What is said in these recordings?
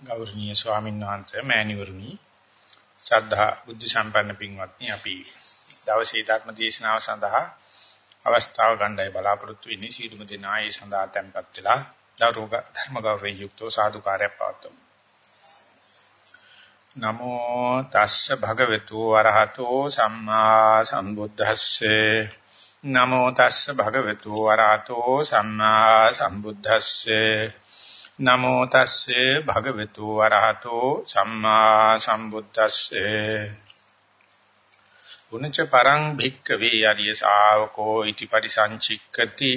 ගෞරවනීය ස්වාමීන් වහන්සේ මෑණිවරුනි ශ්‍රද්ධා බුද්ධ සම්පන්න පින්වත්නි අපි දවසේ ධර්ම දේශනාව සඳහා අවස්ථාව ගන්නයි බලාපොරොත්තු වෙන්නේ. සීලමු දෙනා ඒ සඳහා tempත් වෙලා දරුවක ධර්ම ගෞරවයෙන් යුක්තව සාදුකාරයක් පවත්වමු. නමෝ තස්ස භගවතු වරහතෝ සම්මා සම්බුද්දස්සේ. නමෝ තස්ස භගවතු වරහතෝ සම්මා සම්බුද්දස්සේ. නමෝ තස්සේ භගවතු වරහතෝ සම්මා සම්බුද්දස්සේ. පුනච පරං භික්කවේ අරිය ශාවකෝ ඉති පරිසංචික්කති.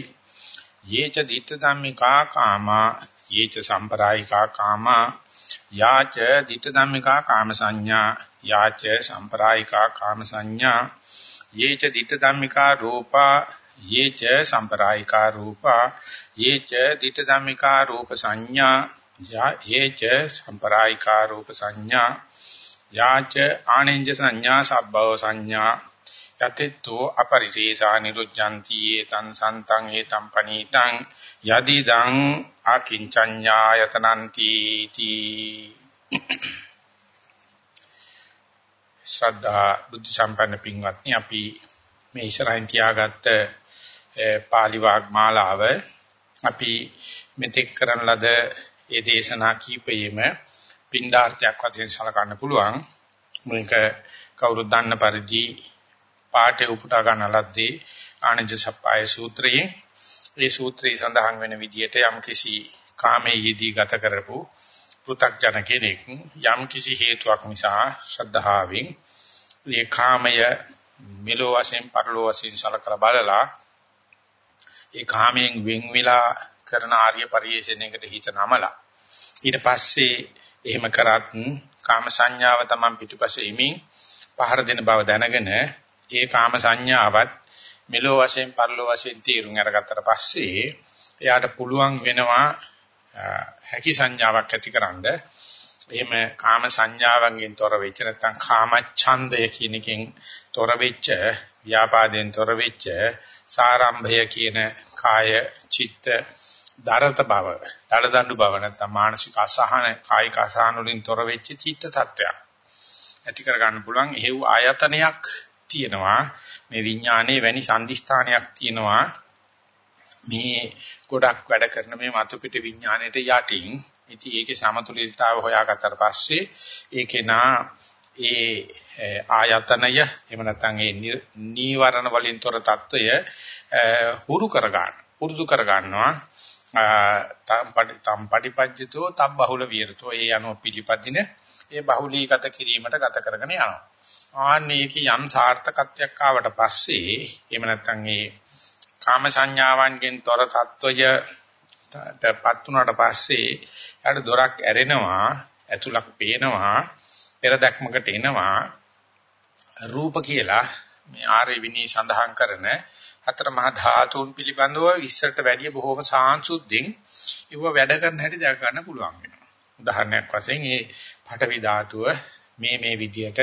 යේච ditta ධම්මිකා කාමා යේච සම්පරායිකා කාමා යාච ditta ධම්මිකා කාම සංඥා යාච සම්පරායිකා කාම සංඥා යේච ditta ධම්මිකා රූපා යේච සම්පරායිකා රූපා යේච ditta ධම්මිකා රූප සංඥා යේච සම්පරායිකා රූප සංඥා යාච ආනෙන්ජ සංඥා සබ්බව සංඥා යතෙත්තෝ අපරිශේෂා නිරුද්ධಂತಿ ඒතං සන්තං ඒතං පනීතං යදිදං අකින්චඤ්ඤායතනಂತಿ තී ශ්‍රද්ධා බුද්ධ සම්පන්න පින්වත්නි අපි මේ ඉස්සරහින් තියාගත්ත පාලි වාග්මාලාව අපි මෙතෙක් කරන ලද ඒ දේශනා කීපයෙම පින්ඩාර්ථයක් වශයෙන් සලකන්න පුළුවන්. මේක කවුරුත් දන්න පරිදි පාඨය උපුටා ගන්න ලද්දේ ආනන්ද සප්පාය සූත්‍රයේ. ඒ සූත්‍රයේ සඳහන් වෙන විදිහට යම් කිසි කාමයේ යෙදී ගත කරපු පෘ탁ජන කෙනෙක් යම් කිසි හේතුවක් නිසා ශ්‍රද්ධාවෙන් මේ කාමය මෙලෝ වශයෙන් පරලෝ වශයෙන් සලකලා බලලා ඒ කාමයෙන් වෙන් වෙලා කරන ආර්ය පරිශ්‍රණයකට හිත නමලා. ඊට පස්සේ එහෙම කරත් කාම සංඥාව තමයි පිටුපසේ ඉමින් පහර දෙන බව දැනගෙන ඒ කාම සංඥාවත් මෙලෝ වශයෙන් පරලෝ වශයෙන් තීරුම් අරගත්තට පස්සේ එයාට පුළුවන් වෙනවා හැකි සංඥාවක් ඇතිකරනද එහෙම කාම සංඥාවන්ගෙන් තොර වෙච්ච නැත්නම් කාම ඡන්දය කියන එකෙන් තොර වෙච්ච ව්‍යාපාදයෙන් තොර වෙච්ච සාරම්භය කියන කාය චිත්ත දරත බව, දඩදඬු බව නැත්නම් මානසික අසහන, කායික අසහන වලින් තොර වෙච්ච චිත්ත tattයක් ඇති කර ගන්න පුළුවන්. එහෙව් ආයතනයක් තියෙනවා. මේ විඥානයේ වැනි සංදිස්ථානයක් තියෙනවා. මේ ගොඩක් වැඩ කරන මේ මතු පිට විඥාණයට යටින් ඉතින් ඒකේ සමතුලිතතාව හොයාගත්තට පස්සේ ඒකේ නා ඒ ආයතනය එහෙම නැත්නම් ඒ නීවරණ වලින් තොර తত্ত্বය හුරු කර ගන්න පුරුදු කර ගන්නවා තම් පටිපජ්ජිතෝ තම් බහුල විරතෝ ඒ අනුව පිළිපදින ඒ බහුලීගත කිරීමට ගත කරගෙන යනවා. ආන්නේක යම් සාර්ථකත්වයක් ආවට පස්සේ එහෙම නැත්නම් ඒ කාම සංඥාවන්ගෙන් තොර తত্ত্বය පත් වුණාට පස්සේ යාට දොරක් ඇරෙනවා ඇතුලක් පේනවා. පෙර දැක්මකට එනවා රූප කියලා මේ ආර්ය විනී සඳහන් කරන හතර මහා ධාතුන් පිළිබඳව ඉස්සරට වැඩිය බොහෝම සාංශුද්ධින් ඉව වැඩ කරන හැටි දැක ගන්න පුළුවන් වෙනවා. උදාහරණයක් වශයෙන් මේ පඨවි ධාතුව මේ මේ විදියට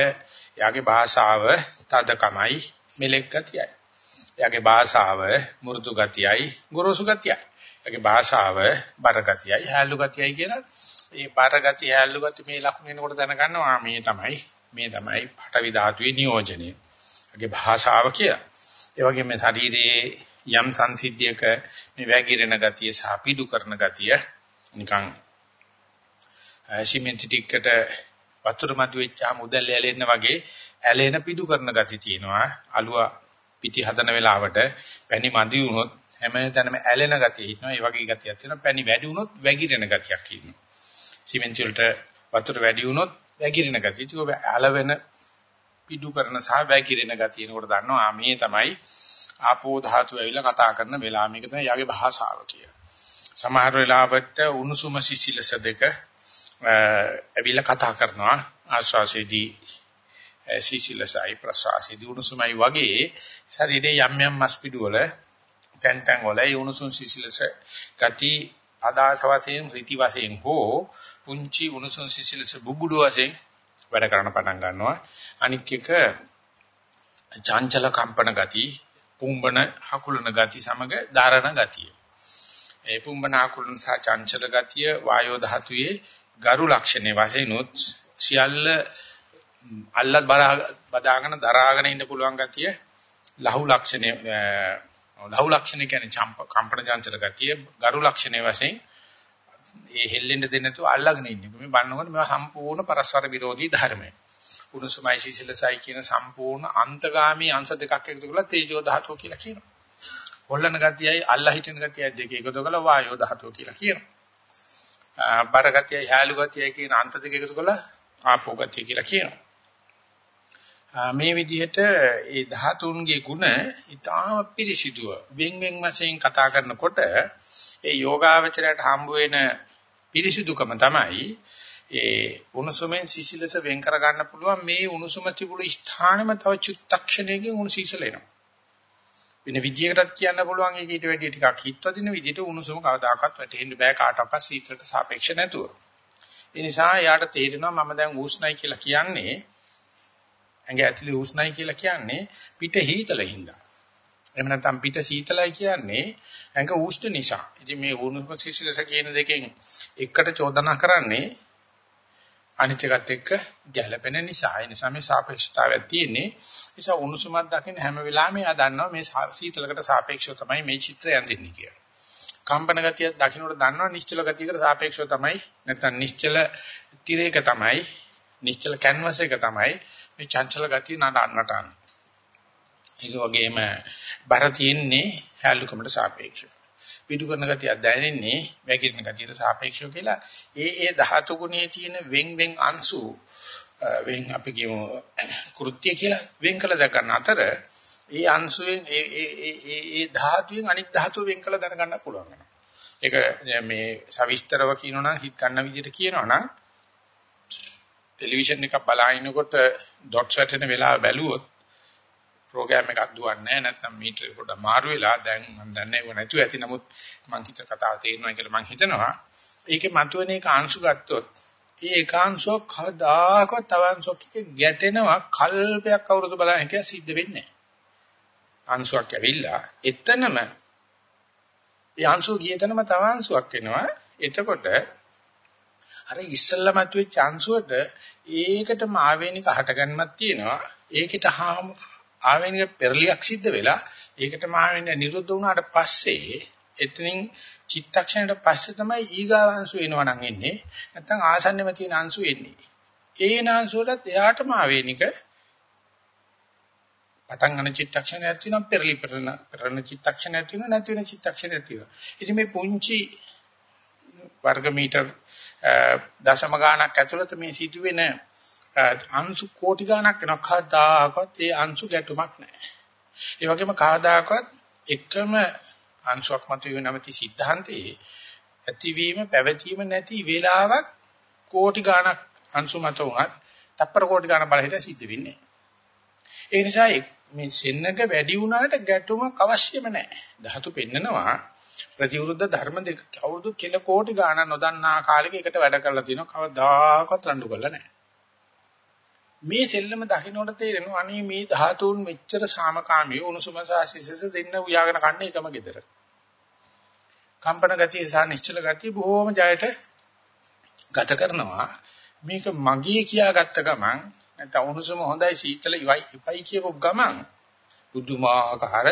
යාගේ භාෂාව තදකමයි මෙලෙක් ගතියයි. යාගේ භාෂාව මෘදු ගතියයි ගොරෝසු ගතියයි. යාගේ භාෂාව බර ගතියයි හැලු ගතියයි කියලා මේ බර ගතිය හැලු ගතිය මේ ලක්ෂණ එනකොට දැනගන්නවා මේ තමයි මේ තමයි පඨවි ධාතුවේ නියෝජනය. යාගේ භාෂාව කියලා. ඒ වගේම ශරීරයේ යම් සංසිද්ධියක මේ වැగిරෙන ගතිය සහ පිඩු කරන ගතිය නිකන් සිමෙන්ති ටිකකට වතුර මතු වෙච්චාම උදැල්ල ඇලෙන්න වගේ ඇලෙන පිඩු කරන ගති තියෙනවා අලුව පිටි හදන වෙලාවට පැණි මදි වුණොත් හැමතැනම ඇලෙන ගතිය හිටිනවා ඒ වගේ ගතියක් තියෙනවා පැණි වැඩි වුණොත් වැగిරෙන ගතියක් ඉන්නවා සිමෙන්ති වලට වතුර වැඩි වුණොත් වැగిරෙන ගතිය. ඒක ඇලවෙන පිඩු කරන සහ වැగిරෙන ගතිය එනකොට දන්නවා මේ තමයි ආපෝ ධාතු ඇවිල්ලා කතා කරන වෙලාව. මේක තමයි යාගේ භාෂාව කිය. සමහර වෙලාවට උණුසුම සිසිලස දෙක ඇවිල්ලා කතා කරනවා. ආශ්වාසයේදී සිසිලසයි ප්‍රශ්වාසයේදී උණුසුමයි වගේ ශරීරයේ යම් යම් මස් පිඩු වල තැන් තැන් වල උණුසුම් සිසිලස ගති අදාස වශයෙන් රීති වශයෙන් හෝ පුංචි උණුසුම් සිසිලස බුබුඩු වශයෙන් වැඩ කරන්න පටන් ගන්නවා. අනික් එක චංචල කම්පන ගති, පුම්බන හකුලන ගති සමග ධාරණ ගතිය. ඒ පුම්බන හකුලන සහ චංචල ගතිය වායෝ ධාතුවේ ගරු ලක්ෂණේ වශයෙන් උත් සියල්ල අල්ලත් බදාගෙන දරාගෙන ඉන්න පුළුවන් ගතිය ලහු ලක්ෂණේ ලහු ලක්ෂණ කියන්නේ කම්පන චංචල ගතිය ගරු ලක්ෂණේ වශයෙන් ඒ හෙල්ලෙන්න දෙන්නේ නැතුව අල්ලගෙන ඉන්නේ. මේ බලනකොට මේවා සම්පූර්ණ පරස්පර විරෝධී ධර්මයි. පුරුසමයි සීසලසයි කියන සම්පූර්ණ අන්තගාමී අංශ දෙකක් එකතු කරලා තේජෝ ධාතුව කියලා කියනවා. හොල්ලන ගතියයි අල්ලා හිටින ගතියයි දෙක එකතු කරලා වායෝ ධාතුව කියලා කියනවා. බර ගතියයි හැලු ගතියයි කියන අන්ත දෙක එකතු කරලා ආපෝ ගතිය කියලා කියනවා. මේ විදිහට ඒ ධාතුන්ගේ ಗುಣ ඊටාම පිරිසිදුව වෙන් වෙන් වශයෙන් කතා කරනකොට ඒ යෝගාවචරයට හම්බ වෙන පිරිසිදුකම තමයි ඒ උණුසුමෙන් සිසිලස වෙන් කර ගන්න පුළුවන් මේ උණුසුම තිබුණු ස්ථානෙම තව චුත්තක්ෂණයකින් උණු සිසිල එනවා. වෙන විදියකටත් කියන්න පුළුවන් ඒක ඊට වැඩිය ටිකක් හිතවදින විදිහට උණුසුම කවදාකවත් වැටෙන්න බෑ කාටවත් සීතලට සාපේක්ෂ නැතුව. ඒ නිසා යාට තේරෙනවා මම දැන් උෂ්ණයි කියලා කියන්නේ ඇඟ ඇතුලේ උෂ්ණයි කියලා කියන්නේ පිට හීතල හින්දා. එහෙම නැත්නම් පිට සීතලයි කියන්නේ ඇඟ උෂ්ණ නිසා. ඉතින් මේ උණුසුම සිසිලස කියන දෙකෙන් එකට චෝදනා කරන්නේ අනිත් එකත් එක්ක ගැළපෙන නිසා. ඒ නිසා මේ සාපේක්ෂතාවයක් තියෙන්නේ. ඒ නිසා උණුසුමක් දකින්න හැම වෙලාවෙම එයා දන්නවා මේ සීතලකට සාපේක්ෂව තමයි මේ චිත්‍රය ඇඳෙන්නේ කියලා. කම්පන ගතියක් දකින්නට දන්නවා නිශ්චල ගතියකට සාපේක්ෂව තමයි නැත්නම් නිශ්චල තිරයක තමයි නිශ්චල කැන්වස් එක තමයි මේ චංචල ගතිය නඩන්නට අන්න. ඒක වගේම බර තියෙන්නේ හැලුකමට සාපේක්ෂව. පිටු කරන ගතිය දැනෙන්නේ වැగిරෙන ගතියට සාපේක්ෂව කියලා ඒ ඒ ධාතු ගුණයේ තියෙන වෙන් වෙන් අංශු වෙන් අපි කියමු කෘත්‍ය කියලා වෙන් කළ දැක ගන්න අතර ඒ අංශුවෙන් ඒ ඒ ඒ ඒ ධාතුවෙන් අනිත් ධාතුව වෙන් කළ දැනගන්න පුළුවන් වෙනවා. ඒක මේ සවිස්තරව කියනවනම් හිත ගන්න විදිහට කියනවනම් ටෙලිවිෂන් එකක් බලාගෙනකොට ඩොට්ස් වැටෙන වෙලාව බැලුවොත් ප්‍රෝග්‍රෑම් එකක් දුවන්නේ නැත්නම් මීටර පොඩ්ඩක් මාරු වෙලා දැන් මම දන්නේ ඒක නැතුව ඇති. නමුත් මම හිත කතාව තේරෙනවා කියලා මම හිතනවා. ඒකේ මතුවෙන එක අංශු ගත්තොත් ඒ ඒකාංශෝ කවදාකවත් තවංශොක් එක ගැටෙනවා කල්පයක් අවුරුදු බලන එක සිද්ධ වෙන්නේ නැහැ. අංශුවක් ඇවිල්ලා එතනම ඒ අංශුව ගියතනම තවංශුවක් එනවා. එතකොට අර ඉස්සල්ලා මතුවෙච්ච අංශුවට ඒකටම ආවේනික හටගන්නක් තියෙනවා. ඒකට ආවෙනික පෙරලියක් සිද්ධ වෙලා ඒකට මහවෙන්න නිරුද්ධ වුණාට පස්සේ එතනින් චිත්තක්ෂණයට පස්සේ තමයි ඊගාව අංශු එනවා නම් එන්නේ. නැත්නම් ආසන්නෙම තියෙන අංශු එන්නේ. ඒ නාංශුවලත් එයාටම ආවේනික පටන් ගන්න චිත්තක්ෂණයක් තියෙනවා පෙරලි පෙරන පෙරන චිත්තක්ෂණයක් තියෙනවා නැති වෙන චිත්තක්ෂණයක් තියෙනවා. ඉතින් මේ පුංචි වර්ග මීටර් දශම ගාණක් ඇතුළත මේ සිදුවෙන අංශු කෝටි ගණක් වෙනවා කවදාකවත් ඒ අංශු ගැටුමක් නැහැ. ඒ වගේම කවදාකවත් එකම අංශුවක් මත වෙනමති સિદ્ધාන්තයේ ඇතිවීම පැවතීම නැති වේලාවක් කෝටි ගණක් අංශු මත වුණත් තප්පර කෝටි ගණන් බලහිට සිද්ධ වෙන්නේ. ඒ නිසා මේ සෙන්නක වැඩි වුණාට ගැටුමක් අවශ්‍යම නැහැ. ධාතු පෙන්නනවා ප්‍රතිවිරුද්ධ ධර්ම දෙක කවුරුදු කෙල කෝටි ගණන් නොදන්නා කාලෙක එකට වැඩ කරලා තිනවා කවදාකවත් රණ්ඩු කරලා නැහැ. මේ සෙල්ලම දකින්නට තේරෙනවා අනේ මේ ධාතුන් මෙච්චර සාමකාමී උණුසුම සහ සිසිස දෙන්න උයාගෙන කන්නේ එකම gedara. කම්පන ගතිය සහ නිශ්චල ගතිය බොහොම ජයට ගත කරනවා. මේක මගේ කියාගත්ත ගමන් නැත්නම් උණුසුම හොඳයි සීතල ඉවයි ඉපයි කියපු ගමන් බුදුමාකාර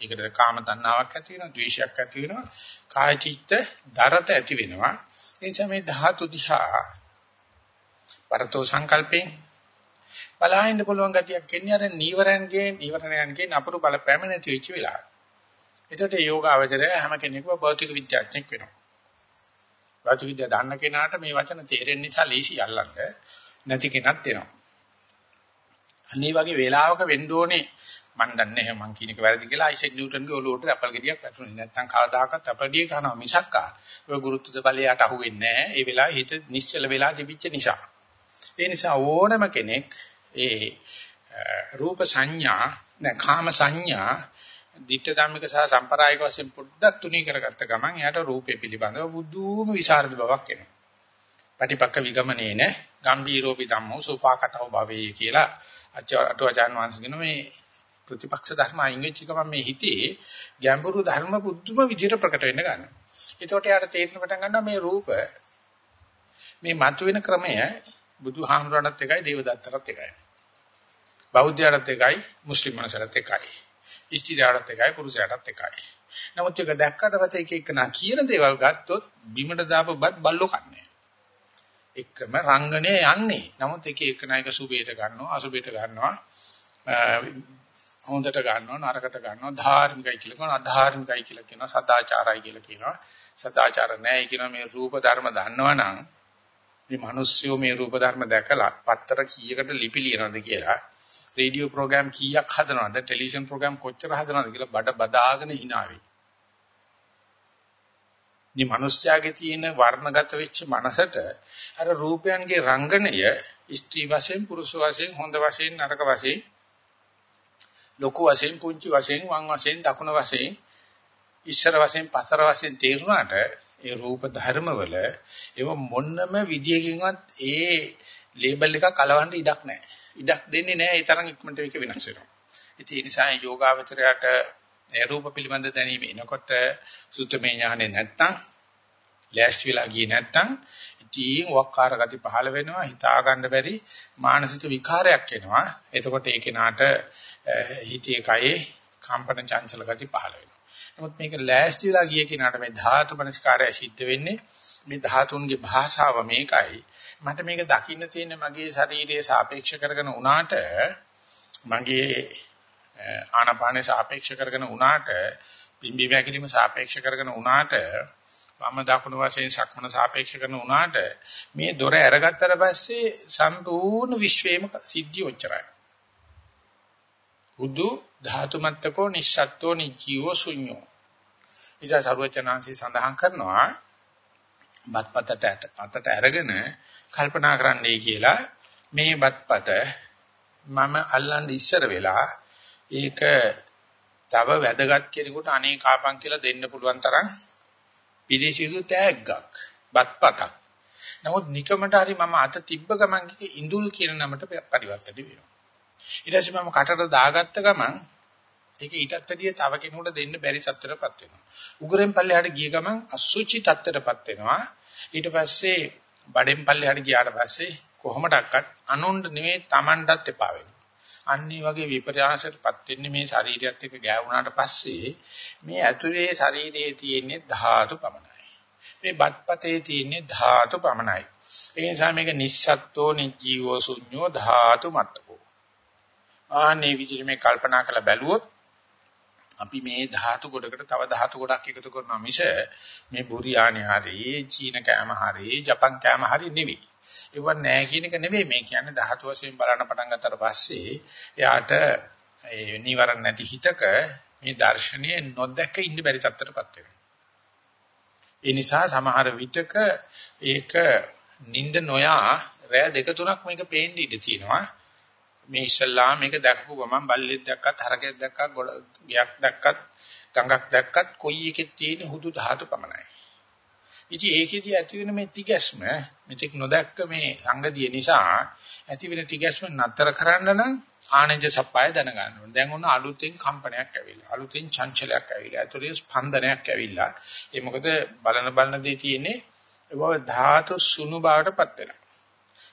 ඒකට කාම තණ්හාවක් ඇති වෙනවා, ද්වේෂයක් ඇති වෙනවා, කාය චිත්ත දරත ඇති වෙනවා. ඒ නිසා මේ ධාතු දිහා පරතෝ සංකල්පෙන් බලාහින්න පුළුවන් ගතියක් එන්නේ අර නීවරණගේ නීවරණයන්ගේ නපුරු බලපෑම නැති වෙච්ච වෙලාව. එතකොට යෝගාවචරය හැම කෙනෙකුම භෞතික විද්‍යාඥයෙක් වෙනවා. භෞතික විද්‍යාව දන්න කෙනාට මේ වචන තේරෙන්න නිසා ලීසි අල්ලන්න නැති කෙනක් වෙනවා. අනිත් වගේ වේලාවක වෙන්න ඕනේ මන් දන්නේ නැහැ මං කියන එක වැරදි කියලා අයිසෙක් නිව්ටන්ගේ ඔලුවට ඇපල් ගෙඩියක් වැටුනේ නැත්නම් කවදාකවත් ඇපල් ගෙඩිය කනවා මිසක්කා ඔය ගුරුත්වද බලයට අහුවෙන්නේ නැහැ ඒ වෙලාවේ හිත නිශ්චල වෙලා තිබිච්ච නිසා ඒ නිසා ඕනම කෙනෙක් ඒ රූප සංඥා නැ කාම සංඥා ditta dhammika සහ සම්ප්‍රායික වශයෙන් පොඩ්ඩක් තුනී කරගත්ත ගමන් එයාට රූපේ පිළිබඳව බුදුම විසරද බවක් එනවා. පටිපක්ක විගමනේන ගම්බීරෝපි ධම්මෝ සුපාකටව භවේ කියලා අටුවචාන් වහන්සේ කියන මේ ප්‍රතිපක්ෂ ධර්ම අයින් වෙච්ච ගමන් මේ හිතේ ගැඹුරු ධර්ම බුද්ධම විදිහට ප්‍රකට වෙන්න ගන්නවා. එතකොට යාට තේරෙන පටන් ගන්නවා මේ රූප මේ මතුවෙන ක්‍රමය බුදුහාමුදුරණත් එකයි දේවදත්තටත් එකයි. බෞද්ධයටත් එකයි මුස්ලිම් මනසටත් එකයි. ඉස්තිරාටත් එකයි පුරුෂයාටත් එකයි. නමුත් ඒක දැක්කට පස්සේ එක එක නා කියන දේවල් ගත්තොත් බිමට දාපු බත් බල්ලෝ කන්නේ. එකම රංගනේ යන්නේ. නමුත් එක එක නායක සුභයට ගන්නවා අසුභයට ගන්නවා. හොඳට ගන්නවා නරකට ගන්නවා ධාර්මිකයි කියලා කියනවා අධාර්මිකයි කියලා කියනවා සදාචාරයි කියලා කියනවා සදාචාර නැහැ කියනවා මේ රූප ධර්ම දන්නවනම් මේ මිනිස්සුયો මේ රූප ධර්ම දැකලා පත්තර කීයකට ලිපි ලියනවද කියලා රේඩියෝ ප්‍රෝග්‍රෑම් කීයක් හදනවද ටෙලිවිෂන් ප්‍රෝග්‍රෑම් කොච්චර හදනවද කියලා බඩ බදාගෙන hina වෙයි. මේ මිනිස්යාගේ තියෙන වර්ණගත වෙච්ච මනසට අර රූපයන්ගේ රංගනය ස්ත්‍රී වශයෙන් පුරුෂ වශයෙන් හොඳ වශයෙන් නරක වශයෙන් ලොකු වශයෙන් පුංචි වශයෙන් වම් වශයෙන් දකුණ වශයෙන් ඉස්සර වශයෙන් පතර වශයෙන් තේරුණාට ඒ රූප ධර්මවල ඒව මොන්නම විදියකින්වත් ඒ ලේබල් එක කලවන්න ඉඩක් නැහැ. ඉඩක් දෙන්නේ නැහැ ඒ තරම් ඉක්මනට ඒක වෙනස් වෙනවා. ඉතින් ඒ නිසා යෝගාවචරයට ඒ රූප පිළිබඳ දැනීම එනකොට සුත්තමේ ඥානෙ නැත්තම් ලෑස්ති වෙලා ගියේ නැත්තම් ඉතින් වක්කාර ගති පහළ වෙනවා හිතා ගන්න බැරි මානසික විකාරයක් එනවා. එතකොට ඒ කෙනාට හිතේ කයේ කම්පන චංචල ගති පහළ වෙනවා. නමුත් මේක ලෑස්තිලා ගිය කෙනාට මේ ධාතු මනස්කාරය සිද්ධ වෙන්නේ මේ ධාතුන්ගේ භාෂාව මේකයි. මට මේක දකින්න තියෙන මගේ ශරීරයේ සාපේක්ෂ කරගෙන උනාට මගේ ආනපානේ සාපේක්ෂ කරගෙන උනාට පිම්බි වැකිලිම සාපේක්ෂ කරගෙන උනාට වම දකුණු වශයෙන් සක්මන සාපේක්ෂ කරන උනාට මේ දොර ඇරගත්තට පස්සේ සම්පූර්ණ විශ්වයේම සිද්ධිය ඔච්චරයි. උදු ධාතු මත්තකෝ නිස්සත්ත්වෝ නිජීවෝ ශුන්‍යෝ. ඉතින් සර්වචනාංශي සඳහන් කරනවා බත්පතට අතට අරගෙන කල්පනා කරන්නයි කියලා මේ බත්පත මම අල්ලන්න ඉස්සර වෙලා ඒක තව වැදගත් කෙනෙකුට අනේ කාපන් කියලා දෙන්න පුළුවන් තරම් පිළිසිදු තෑග්ගක් බත්පතක්. නමුත් නිකමට හරි මම අත තිබ්බ ගමන් ඉඳුල් කියන නමට පරිවර්තන වෙනවා. ඊට පස්සේ මම කටට දාගත්ත ගමන් ඒක ඊටත් වැඩිය තව කෙනෙකුට දෙන්න බැරි තත්ත්වයටපත් වෙනවා. උගරෙන් පල්ලෙහාට ගිය ගමන් අසුචි තත්ත්වයටපත් වෙනවා. ඊට පස්සේ බඩෙන් පල්ලෙහාට ගියාට පස්සේ කොහොමඩක්වත් අනුණ්ඩ නෙවෙයි Tamanටත් එපා වෙනවා. අන්නේ වගේ විපර්යාසයටපත් වෙන්නේ මේ ශරීරයත් එක්ක ගෑවුනාට පස්සේ මේ ඇතුලේ ශරීරයේ තියෙන ධාතු පමණයි. මේ බත්පතේ තියෙන ධාතු පමණයි. ඒ නිසා මේක නිස්සත්ත්වෝ නිජීවෝ ශුන්‍යෝ ධාතු මතකෝ. ආන්නේ විදිහට මේ කල්පනා කරලා බැලුවොත් අපි මේ ධාතු ගොඩකට තව ධාතු ගොඩක් එකතු කරනවා මිස මේ බුරියානි හරි චීන කෑම හරි ජපන් කෑම හරි නෙවෙයි. ඒව නෑ කියන එක නෙවෙයි මේ කියන්නේ ධාතු වශයෙන් බලන්න පටන් ගත්තට පස්සේ එයාට ඒ නිවරණ නැති හිතක මේ දර්ශනීය නොදැක ඉන්න බැරි තත්ත්වයටපත් වෙනවා. ඒ නිසා සමහර විටක ඒක නිින්ද නොයා රෑ දෙක තුනක් මේක පේන්න ඉඩ තියෙනවා. මේ ඉස්සල්ලා මේක දැකපු ගමන් බල්ලෙක් දැක්කත් හරකෙක් දැක්කත් ගයක් දැක්කත් ගඟක් දැක්කත් කොයි එකෙත් තියෙන හුදු ධාතු පමණයි. ඉතින් ඒකෙදි ඇති වෙන මේ තිගැස්ම මෙතෙක් නොදැක්ක මේ සංගතිය නිසා ඇති වෙන තිගැස්ම නතර කරන්න නම් ආනන්ද සප්පාය දැනගන්න ඕනේ. දැන් ඔන්න අලුතෙන් කම්පනයක් ඇවිල්ලා. අලුතෙන් චංචලයක් ඇවිල්ලා. ඒතරේ ස්පන්දනයක් ඇවිල්ලා. ඒ මොකද බලන බලන දේ තියෙන්නේ ඒ ධාතු සුණු බවටපත් වෙනවා.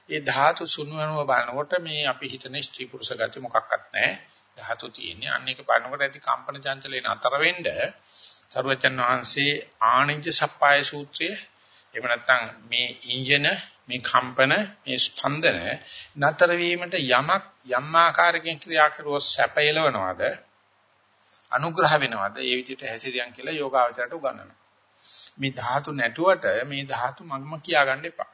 ඒ ධාතු සුණු වෙනව බලනකොට මේ අපි හිතන ස්ත්‍රී පුරුෂ ගති මොකක්වත් නැහැ. ධාතු තියෙන්නේ. අන්න ඒක බලනකොට ඇති කම්පන චංචලේ නතර වෙන්න සරුවචන් වහන්සේ ආනිජ සප්පාය සූත්‍රයේ එහෙම නැත්නම් මේ ඉන්ජන මේ කම්පන මේ ස්පන්දන නතර වීමට යමක් යම් ආකාරයකින් ක්‍රියා කරුවොත් සැපයලවනවද අනුග්‍රහ වෙනවද ඒ විදිහට හැසිරියන් කියලා යෝගාවචරයට උගන්වනවා මේ ධාතු නැටුවට මේ ධාතු මගම කියා ගන්න එපා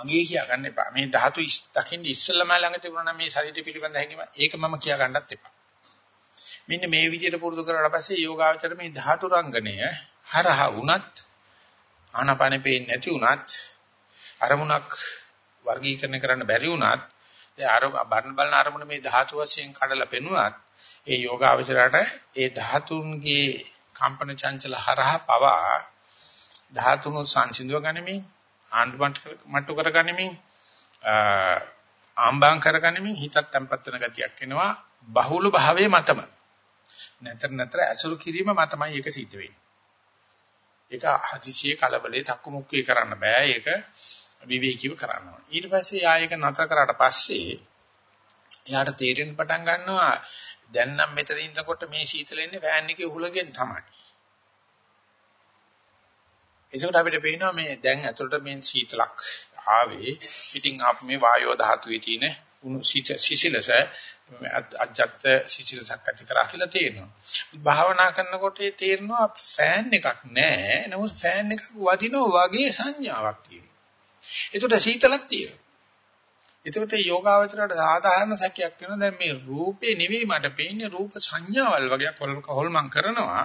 මගේ කියා ගන්න එපා. මේ ධාතු දකින්න ඉස්සෙල්ලම ළඟ තිබුණා මේ ශරීරය පිළිබඳ හැඟීම ඒක මම කියා ගන්නත් එපා. මෙන්න මේ විදිහට පුරුදු කරලා පස්සේ යෝගාචර මේ ධාතු රංගනය හරහා වුණත් ආනාපානෙ පේන්නේ නැති වුණත් අරමුණක් වර්ගීකරණය කරන්න බැරි වුණත් ඒ අර බරණ බලන අරමුණ මේ ධාතු වශයෙන් කඩලා පෙනුවත් ඒ යෝගාචරයට ඒ ධාතුන්ගේ කම්පන චංචල හරහා පවා ධාතුණු සංසිඳව ගනිමින් ආණ්ඩුවට මට්ටු කරගනිමින් ආම්බාම් කරගනිමින් හිතත් තැම්පත් වෙන ගතියක් එනවා බහුල භාවයේ මතම. නැතර නැතර ඇසුරු කිරීම මතමයි ඒක සිද්ධ වෙන්නේ. ඒක හදිසියේ කලබලේ තක්කමුක්කේ කරන්න බෑ. ඒක විවේකීව කරන්න ඕනේ. ඊට පස්සේ ආයෙක නතර කරාට පස්සේ එයාට තේරෙන්න පටන් ගන්නවා දැන් නම් මෙතන ඉන්නකොට මේ සීතල එන්නේ ෆෑන් එකේ උහුලගෙන් තමයි. එතකොට අපිට පේනවා මේ දැන් ඇතුළට මේ සීතලක් ආවේ පිටින් ආපු මේ වායෝ ධාතුවේ තියෙන උණු සිසිලස අජත්ත සිසිලසක් ඇති කරා කියලා තේරෙනවා. භාවනා කරනකොට තේරෙනවා ෆෑන් එකක් නැහැ. නමුත් ෆෑන් එකක් වදිනවා වගේ සංඥාවක් තියෙනවා. ඒකට සීතලක් තියෙනවා. එතකොට යෝගාවචරයට සාධාරණ සැකයක් වෙනවා දැන් මේ රූපේ නෙවෙයි මට පේන්නේ රූප සංඥාවල් වගේ හොල්මන් කරනවා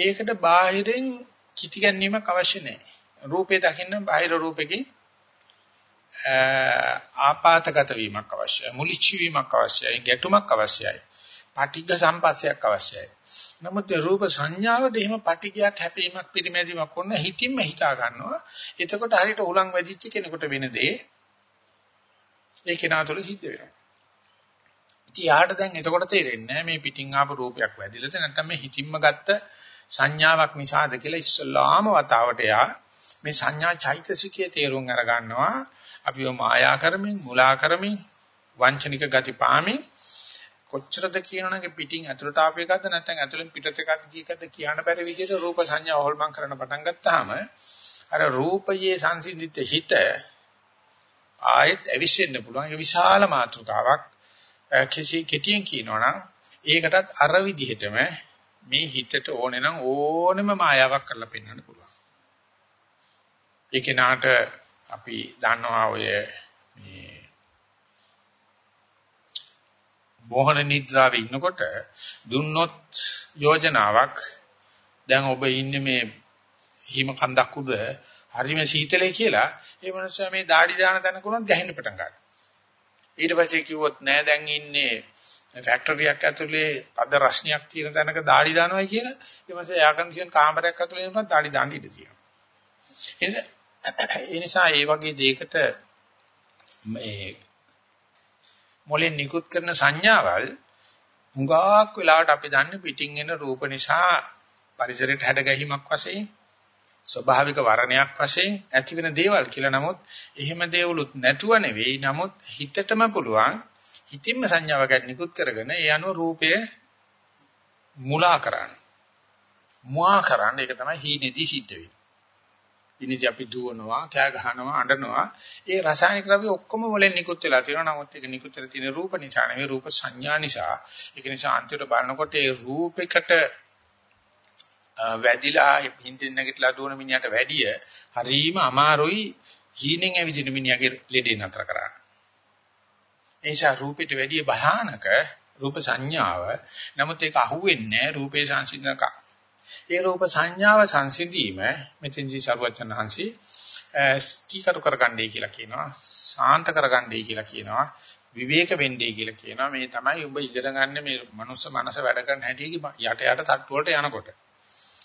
ඒකට බාහිරින් කිටි ගැනීමක් අවශ්‍ය නැහැ. රූපේ දකින්න බාහිර රූපෙකින් ආපాతගත වීමක් අවශ්‍යයි මුලිච්ච වීමක් අවශ්‍යයි ගැටුමක් අවශ්‍යයි පටිඝ සම්පස්සයක් අවශ්‍යයි. නමුත් රූප සංඥාවට එහෙම පටිඝයක් හැපීමක් පිරිමැදීමක් වුණ හිතින්ම හිතා ගන්නවා. එතකොට හරියට උලන් වැදිච්ච කෙනෙකුට වෙන දේ ඒ කෙනා තුළ සිද්ධ වෙනවා. ඉතින් යාට දැන් එතකොට තේරෙන්නේ මේ පිටින් ආපු රූපයක් වැදිලාද නැත්නම් මේ හිතින්ම ගත්ත සංඥාවක් නිසාද කියලා ඉස්සල්ලාම වතාවට යා මේ සංඥා චෛතසිකයේ තේරුම් අර ගන්නවා අපිව මායා කරමින් මුලා කරමින් වංචනික ගති පාමින් කොච්චරද කියනවනේ පිටින් ඇතුළට ආපු එකක්ද නැත්නම් ඇතුළෙන් පිටට එකක්ද කීකද කියන්න බැරි විදිහට රූප සංඥා හොල්මන් කරන්න පටන් ගත්තාම අර රූපයේ සංසිඳිත හිත ආයෙත් ඇවිස්සෙන්න පුළුවන්. ඒක විශාල මාතෘකාවක්. කෙසි කෙටියෙන් කියනවනම් ඒකටත් අර විදිහටම මේ හිතට ඕනේ නම් ඕනෙම මායාවක් කරලා පෙන්වන්න පුළුවන්. ඒ කෙනාට අපි දන්නවා ඔය මේ මොහන නිද්‍රාවේ ඉන්නකොට දුන්නොත් යෝජනාවක් දැන් ඔබ ඉන්නේ මේ හිම කන්දක් උඩ හරිම සීතලයි කියලා ඒ මනුස්සයා මේ দাঁඩි දාන තැනකුණත් ගැහෙන්න පටන් ගන්නවා. ඊට පස්සේ කිව්වොත් නෑ දැන් ඉන්නේ ෆැක්ටරියක් ඇතුලේ අද රස්නියක් තියෙන තැනක দাঁඩි දානවායි කියලා ඒ මනුස්සයා එයා කන්ඩිෂන් කාමරයක් ඇතුලේ ඉන්නකොට দাঁඩි දාන්න ඉඩ තියෙනවා. ඒ නිසා ඒ වගේ දෙයකට මේ මොලෙන් නිකුත් කරන සංඥාවල් හුඟක් වෙලාවට අපි දන්නේ පිටින් එන රූප නිසා පරිසරයට හැඩ ගැහිමක් වශයෙන් ස්වභාවික වර්ණයක් වශයෙන් ඇති වෙන දේවල් කියලා. නමුත් එහෙම දේවලුත් නැතුව නෙවෙයි. නමුත් හිතටම පුළුවන් හිතින්ම සංඥාවක් නිකුත් කරගෙන ඒ අනුව රූපය මුලා කරන්න. මුවා කරන්න ඒක තමයි හීනේදී සිද්ධ වෙන්නේ. ඉනිදි අපි දුවනවා, කෑ ගහනවා, අඬනවා. ඒ රසායනික ද්‍රව්‍ය ඔක්කොම වලින් නිකුත් වෙලා තියෙනවා. නමුත් ඒක නිකුත් වෙලා තියෙන රූප නිසා නෙවෙයි රූප සංඥා නිසා. ඒක නිසා අන්තිමට බලනකොට ඒ රූපයකට වැදිලා හින්දින් නැගිටලා දුවන මිනිහට වැඩිය හරීම අමාරුයි හීනෙන් ඇවිදින මිනිහගේ ලෙඩේ නතර කරන්න. ඒ නිසා රූපෙට වැඩිය භයානක රූප සංඥාව. නමුත් ඒක අහුවෙන්නේ රූපේ සංසිඳනක. ඒ රූප සංඥාව සංසිඳීම මෙතෙන්ජී සර්වචනහන්සි ස්ථීකර කරගන්නයි කියලා කියනවා. සාන්ත කරගන්නයි කියලා කියනවා. විවේක වෙන්නේ කියලා කියනවා. මේ තමයි ඔබ ඉගෙන ගන්න මේ මනුස්ස මනස වැඩ කරන හැටි යට යට තට්ටු වලට යනකොට.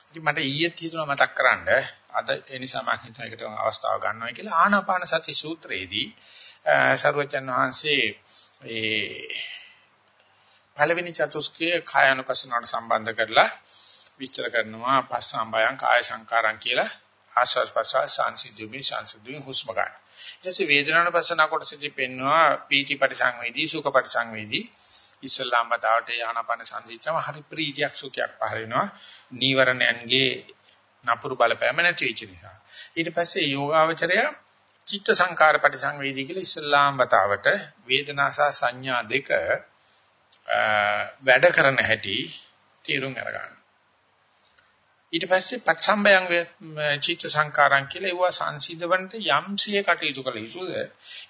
ඉතින් මට ඊයේත් හිතුණා මතක් කරන්න. අද ඒ නිසා මම හිතා එකට අවස්ථාව ගන්නවා කියලා ආනාපාන සති සූත්‍රයේදී සර්වජන් වහන්සේ ඒ පළවෙනි චතුස්කයේ කායानुපසනාවට සම්බන්ධ කරලා විස්තර කරනවා පස්සම්බයං කාය සංකාරං කියලා ආස්වාස් ප්‍රසවාස සංසිද්ධුමි සංසිද්ධුමි හුස්ම ගන්න. ඊට පස්සේ වේදනානුපසනාව කොටසදී පෙන්නවා පීටි පරිසංවේදී සුඛ පරිසංවේදී. ඉස්ලාම් මතාවට යහනපන සංසිච්චම හරි ප්‍රීතියක් සුඛයක් පහර වෙනවා. නීවරණයන්ගේ නපුරු බලපෑම නැති වෙච්ච නිසා. ඊට පස්සේ යෝගාවචරය චිත්ත සංකාර පරිසංවේදී කියලා ඉස්ලාම් මතාවට වේදනා සහ සංඥා දෙක වැඩ කරන හැටි තීරුම් අරගන්න. ඊට පස්සේ පච්චම්බයං චිත්ත සංකාරං කියලා ඒවා සංසිඳවන්නට යම්සිය කටයුතු කළ යුතුද?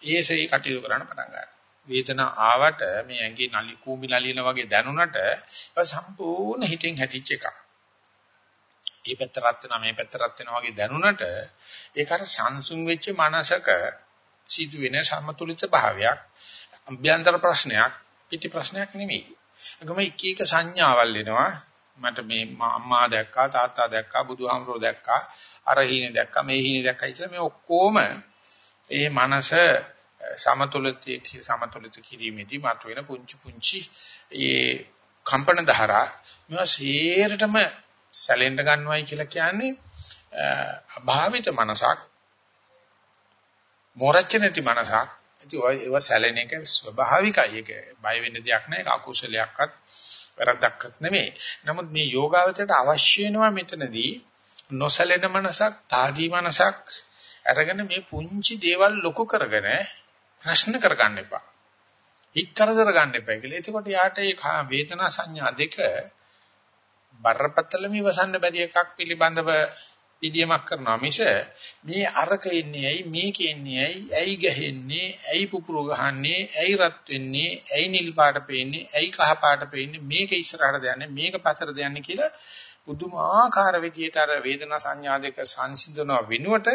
ඒසේ කටයුතු කරන්න පටන් ගන්නවා. වේදනා ආවට මේ ඇඟේ නලි කූඹි නලියන වගේ දැනුණට ඒක සම්පූර්ණ හිතෙන් හැටිච්ච එකක්. මේ පැත්ත රත් වෙනවා මේ පැත්ත රත් වෙනවා වගේ දැනුණට ඒක අර සංසුන් වෙච්ච මනසක සිදුවෙන සමතුලිත භාවයක් අභ්‍යන්තර ප්‍රශ්නයක් පිටි ප්‍රශ්නයක් නෙමෙයි. ඒකම එක එක සංඥාවල් එනවා. මට මේ අම්මා දැක්කා තාත්තා දැක්කා බුදුහාමරෝ දැක්කා අර හීනේ දැක්කා මේ හීනේ දැක්කයි කියලා මේ ඔක්කොම ඒ මනස සමතුලිතයේ සමතුලිත කිරීමේදී මතුවෙන පුංචි පුංචි ඒ කම්පන ධාරා මේවා සේරටම සැලෙන්න ගන්නවයි කියලා කියන්නේ අභාවිත මනසක් මොරච්ච නැති මනසක් ඉතින් ඒව සැලෙන එක ස්වභාවිකයි ඒක බය වෙන්න දෙයක් නෑ ඒක අකුසලයක්වත් වැරද්දක්වත් නෙමෙයි නමුත් මේ යෝගාවචරයට අවශ්‍ය වෙනවා මෙතනදී නොසැලෙන මනසක් තාදී මනසක් අරගෙන මේ පුංචි දේවල් ලොකු කරගෙන ප්‍රශ්න කරගන්න එපා. හිත කරදර ගන්න එපා කියලා. එතකොට යාට ඒ වේදනා සංඥා දෙක බරපතලම ඉවසන්න බැරි එකක් පිළිබඳව ඉදියමක් කරනවා මිස මේ අරක එන්නේ ඇයි මේක එන්නේ ඇයි ඇයි ගහන්නේ ඇයි පුපුරු ගහන්නේ ඇයි රත් වෙන්නේ ඇයි නිල් පාට පේන්නේ ඇයි කහ පාට පේන්නේ මේක ඉස්සරහට යන්නේ මේක පතර යන්නේ කියලා පුදුමාකාර විදියට අර වේදනා සංඥා දෙක සංසිඳනවා වෙනුවට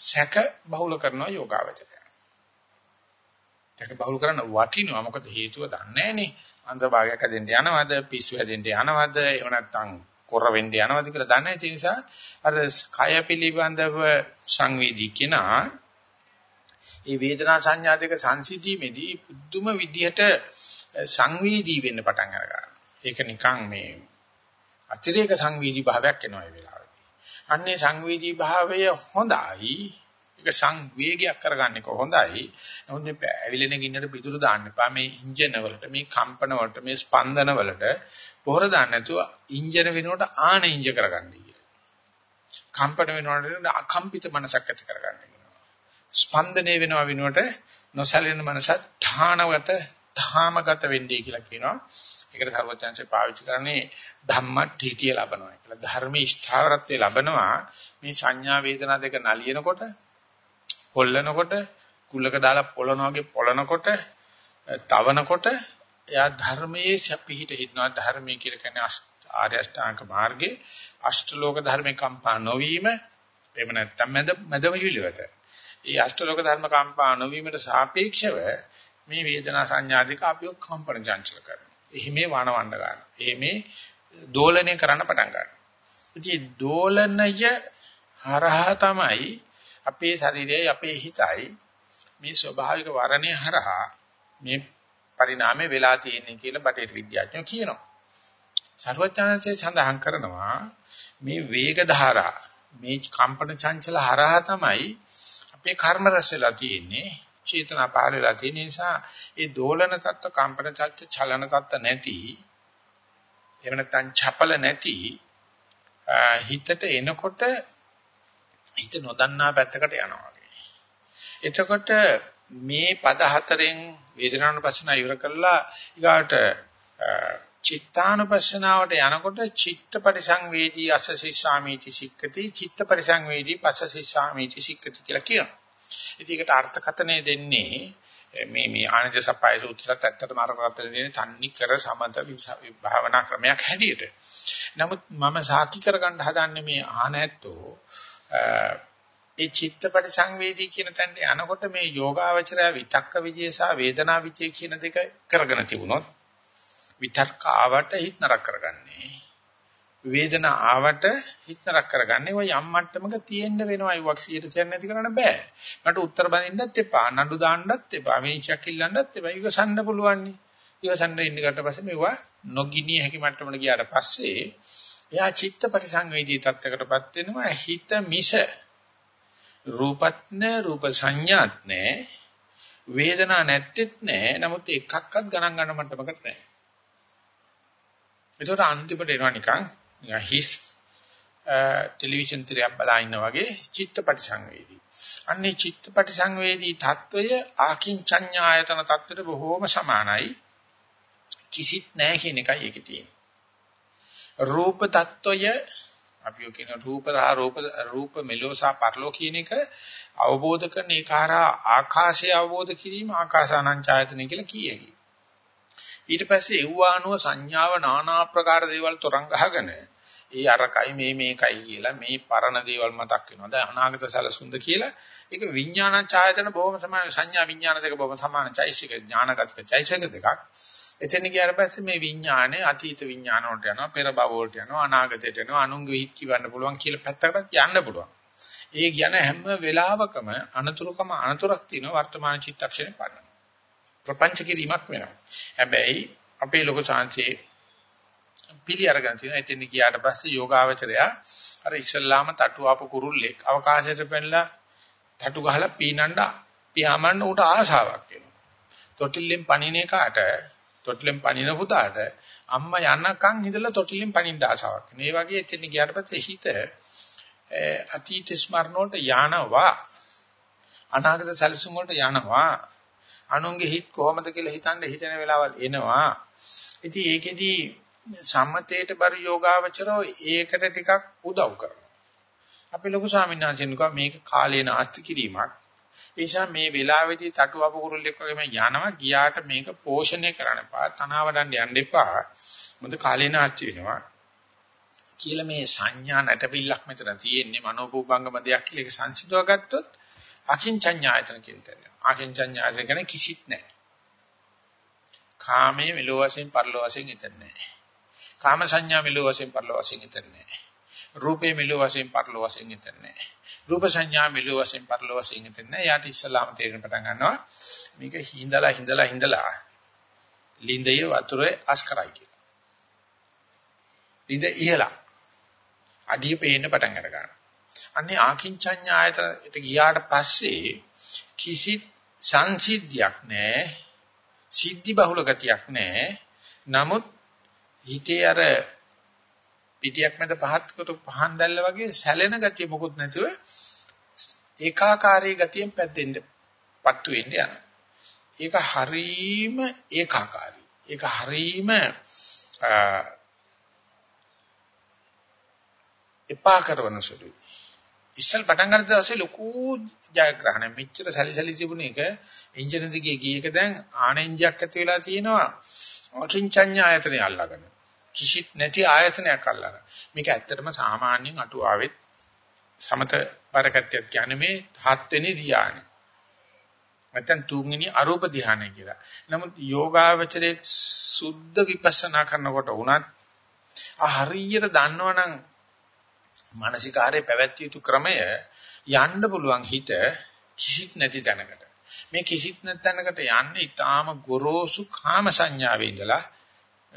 සැක බහුල කරනවා යෝගාවචරය. සැක බහුල කරන වටිනවා මොකද හේතුව දන්නේ නැහනේ. අන්තභාගයක් හැදෙන්න යනවද පිස්සු හැදෙන්න යනවද එහෙම නැත්නම් කොර වෙන්න යනවද කියලා දන්නේ නැති නිසා අර කය පිළිබඳව සංවේදී කෙනා ඒ වේදනා සංඥා දෙක සංසිද්ධීමේදී පුදුම විදියට සංවේදී වෙන්න පටන් අරගන්නවා. ඒක නිකන් මේ අතිරේක සංවේදී භාවයක් එනවා ඒ වෙලාවේ. අන්නේ සංවේදී භාවය හොඳයි. ඒක සංවේගයක් කරගන්න එක හොඳයි. නමුත් මේ ඇවිලෙන ගින්නට පිටුරු දාන්න එපා. මේ ඉන්ජින වලට, මේ කම්පන වලට, මේ ස්පන්දන වලට පොහොර දාන්න නැතුව ඉන්ජින වෙනකොට ආන ඉන්ජ කරගන්න කියලා. කම්පන වෙනකොට අකම්පිත මනසක් ඇති කරගන්න කියනවා. ස්පන්දනය වෙනවා වෙනකොට නොසැලෙන මනසත් ඨානගත, ධාමගත වෙන්නේ කියලා කියනවා. ඒකට සර්වඥාන්සේ පාවිච්චි කරන්නේ ධම්මට්ඨිතිය ලබනවා කියලා. ධර්මයේ ස්ථාවරත්වයේ ලබනවා මේ සංඥා වේදනා දෙක නලියනකොට, පොල්ලනකොට, කුලක දාලා පොළනවා වගේ පොළනකොට, තවනකොට එයා ධර්මයේ පිහිට හිටනවා. ධර්මයේ කියලා කියන්නේ ආර්ය අෂ්ටාංග මාර්ගයේ අෂ්ටලෝක ධර්මේ කම්පා නොවීම එහෙම නැත්නම් මැද මැදම විලවත. ඒ අෂ්ටලෝක ධර්ම කම්පා නොවීමට සාපේක්ෂව මේ වේදනා සංඥා දෙක අපිව කම්පන චංචල කරනවා. එහිමේ වණවන්න ගන්නවා. එහිමේ දෝලණය කරන්න පටන් ගන්නවා. ඉතින් දෝලනය හරහා තමයි අපේ ශරීරයයි අපේ හිතයි මේ ස්වභාවික වරණය හරහා මේ පරිණාමය වෙලා තියෙන්නේ කියලා බටේර විද්‍යාඥයෝ කියනවා. සර්වඥාන්සේ සඳහන් කරනවා මේ වේග ධාරා මේ කම්පන චංචල හරහා තමයි අපේ කර්ම රැස් වෙලා තියෙන්නේ චේතනා පහළ වෙලා තියෙන නිසා ඒ දෝලන තත්ත්ව කම්පන තත්ත්ව චලන තත්ත්ව නැති එහෙම නැත්නම් චපල නැති හිතට එනකොට හිත නොදන්නා පැත්තකට යනවා එතකොට මේ පද හතරෙන් වේදනානුපස්සන ඉවර කරලා ඊගාට චිත්තානුපස්සනාවට යනකොට චිත්ත පරිසංවේදී අස්ස සිස්සාමීති සික්කති චිත්ත පරිසංවේදී පස්ස සිස්සාමීති සික්කති කියලා කියනවා. ඉතින් ඒකට අර්ථකථනය දෙන්නේ මේ මේ ආනන්ද සප්පයි සූත්‍රයත් ඇත්තටම අර්ථකථනය දෙන්නේ තන්නි කර සමත භාවනා ක්‍රමයක් හැටියට. නමුත් මම සාකි කරගන්න හදන්නේ මේ ආනැත්තෝ ඒ චිත්තපටි සංවේදී කියන තැනට යනකොට මේ යෝගාවචරය විතක්ක විජේ සහ වේදනා විජේ කියන දෙක කරගෙන තිබුණොත් විතර්ක ආවට හිත නරක කරගන්නේ. වේදනා ආවට හිත නරක කරගන්නේ. ඔය යම් මට්ටමක තියෙන්න වෙනවා. ඒ වක්සියට කියන්නේ නැති කරන්න බෑ. මට උත්තර බඳින්නත් එපා. නඩු දාන්නත් එපා. විනිශ්චයක් ඉල්ලන්නත් එපා. ඉවසන්න පුළුවන් නේ. ඉවසන්න ඉන්නකට පස්සේ මේවා නොගිනිය හැකි මට්ටමකට ගියාට පස්සේ එයා චිත්ත පරිසංවේදී තත්ත්වයකටපත් වෙනවා හිත මිස රූපත් නැ රූප සංඥාත් නැ වේදනා නැත්තේත් නැ නමුත් එකක්වත් ගණන් ගන්න මට්ටමකට නැහැ. ඒකට අන්තිමට එනවා නිකන් හිස් ටෙලිවිෂන් තිරයක් බලා ඉන්න වගේ චිත්ත පරිසංවේදී. අන්නේ චිත්ත පරිසංවේදී తত্ত্বය ආකින්චඤ්ඤායතන తত্ত্বයට බොහෝම සමානයි. කිසිත් නැහැ කියන එකයි ඒකේ තියෙන්නේ. රූප తত্ত্বය අපි කියන රූප සහ රූප රූප මෙලෝ සහ පරලෝ කියන එක අවබෝධ කරන ඒකාරා ආකාශය අවබෝධ කිරීම ආකාසානං ඡායතන කියලා කියයි. ඊට පස්සේ එව්වානුව සංඥාව নানা ආකාර දේවල් තරංග ගහගෙන ඒ අරකයි මේ මේකයි කියලා මේ පරණ දේවල් මතක් වෙනවා. දැන් අනාගත සැලසුන්ද කියලා ඒක විඥාන ඡායතන බොහොම සමාන සංඥා විඥාන දෙක බොහොම සමාන චෛසික ඥානගතක චෛසික දෙකක්. එතන ගියාට පස්සේ මේ විඥානේ අතීත විඥාන වලට යනවා, පෙර භව වලට යනවා, අනාගතයට යනවා, අනුන්ගේ හිත් කිවන්න පුළුවන් කියලා පැත්තකටත් යන්න පුළුවන්. ඒ කියන හැම වෙලාවකම අනතුරුකම අනතුරක් තියෙනවා වර්තමාන චිත්තක්ෂණේ පන්න. ප්‍රපංච කිරීමක් වෙනවා. හැබැයි අපේ ලෝක සාංශේ පිළි අරගෙන තියෙනවා. එතෙන් ගියාට පස්සේ යෝගාවචරය අර ඉස්ලාම තටුවාපු කුරුල්ලෙක් අවකාශයට පැනලා තටු ගහලා පීනන්න පියාඹන්න උට ආශාවක් එනවා. තොටිල්ලෙන් පණින එකාට තොටිල්ලෙන් පණින පුතාට අම්මා යන්නකම් හිටලා තොටිල්ලෙන් පණින්න ආශාවක්. මේ වගේ එතෙන් ගියාට පස්සේ හිත අතීත ස්මරණ වලට යනවා. අනාගත සැලසුම් වලට යනවා. අනුන්ගේ හිත කොහොමද කියලා හිතන්න හිතන වෙලාවල් එනවා. ඉතින් ඒකෙදි සම්මතේට බර යෝගාවචරෝ ඒකට ටිකක් උදව් කරනවා. අපි ලොකු ස්වාමීන් වහන්සේ මේක කාලේ නාස්ති කිරීමක්. ඒ නිසා මේ වෙලාවේදී තටුවපු කුරුල්ලෙක් වගේම යනවා ගියාට මේක පෝෂණය කරන්න එපා. තනවාඩන්න යන්න එපා. මොකද කාලේ නාස්ති වෙනවා. කියලා මේ සංඥා නැටපිල්ලක් මෙතන තියෙන්නේ මනෝපූපංගම දෙයක් කියලා ඒක සංසිඳව ගත්තොත් අකින්චඤ්ඤායතන කියන තැන. අකින්චඤ්ඤායතන කියන්නේ කිසිත් නැහැ. කාමයේ මෙලෝ වශයෙන් පරලෝ වශයෙන් හිතන්නේ නැහැ. කාම සංඥා මෙලෝ වශයෙන් පරලෝ වශයෙන් හිතන්නේ නැහැ. රූපේ මෙලෝ වශයෙන් පරලෝ වශයෙන් හිතන්නේ නැහැ. රූප සංඥා මෙලෝ වශයෙන් පරලෝ වශයෙන් හිතන්නේ නැහැ. යාට ඉස්සලාම තේරෙන පටන් ගන්නවා. මේක හිඳලා හිඳලා හිඳලා ලින්දයේ වතුරේ අස්කරයි කියලා. ලින්ද ඉහලා අඩිය පේන්න පටන් අර ගන්නවා. අන්නේ ආකින්චඤ්ඤායතනට ගියාට පස්සේ කිසි සංසිද්ධියක් නැහැ. සිද්ධි බහුල ගතියක් නැහැ. නමුත් හිතේ අර පිටියක් මැද පහත් කොට පහන් දැල්ල වගේ සැලෙන ගතිය මොකුත් නැතුව ඒකාකාරී ගතියෙන් පැද්දෙන්න පත්තු වෙන්න යනවා. ඒක හරීම ඒකාකාරී. ඒක හරීම එපා කරන සුළුයි. ඉස්සල් පටන් ගන්න දවසේ ලොකු ජයග්‍රහණ මෙච්චර සැලිසැලි තිබුණ එක එන්ජින දිගේ ගිය එක දැන් ආනෙන්ජයක් ඇති වෙලා තියෙනවා අකින්චඤ්ඤ ආයතනය අල්ලගෙන කිසිත් නැති ආයතනයක් අල්ලගෙන මේක ඇත්තටම සාමාන්‍යයෙන් අටුවාවෙත් සමත බරකට්ටියක් කියන්නේ මේ හත් වෙනි ධ්‍යානෙ නැත්නම් තුන්වෙනි අරූප ධ්‍යානය කියලා. නමුත් යෝගාවචරයේ සුද්ධ විපස්සනා කරනකොට උනත් හරියට දන්නවනම් මානසිකාරයේ පැවැත්විය යුතු ක්‍රමය යන්න පුළුවන් හිත කිසිත් නැති තැනකට. මේ කිසිත් නැති තැනකට යන්නේ ඊටාම ගොරෝසු කාම සංඥාවේ ඉඳලා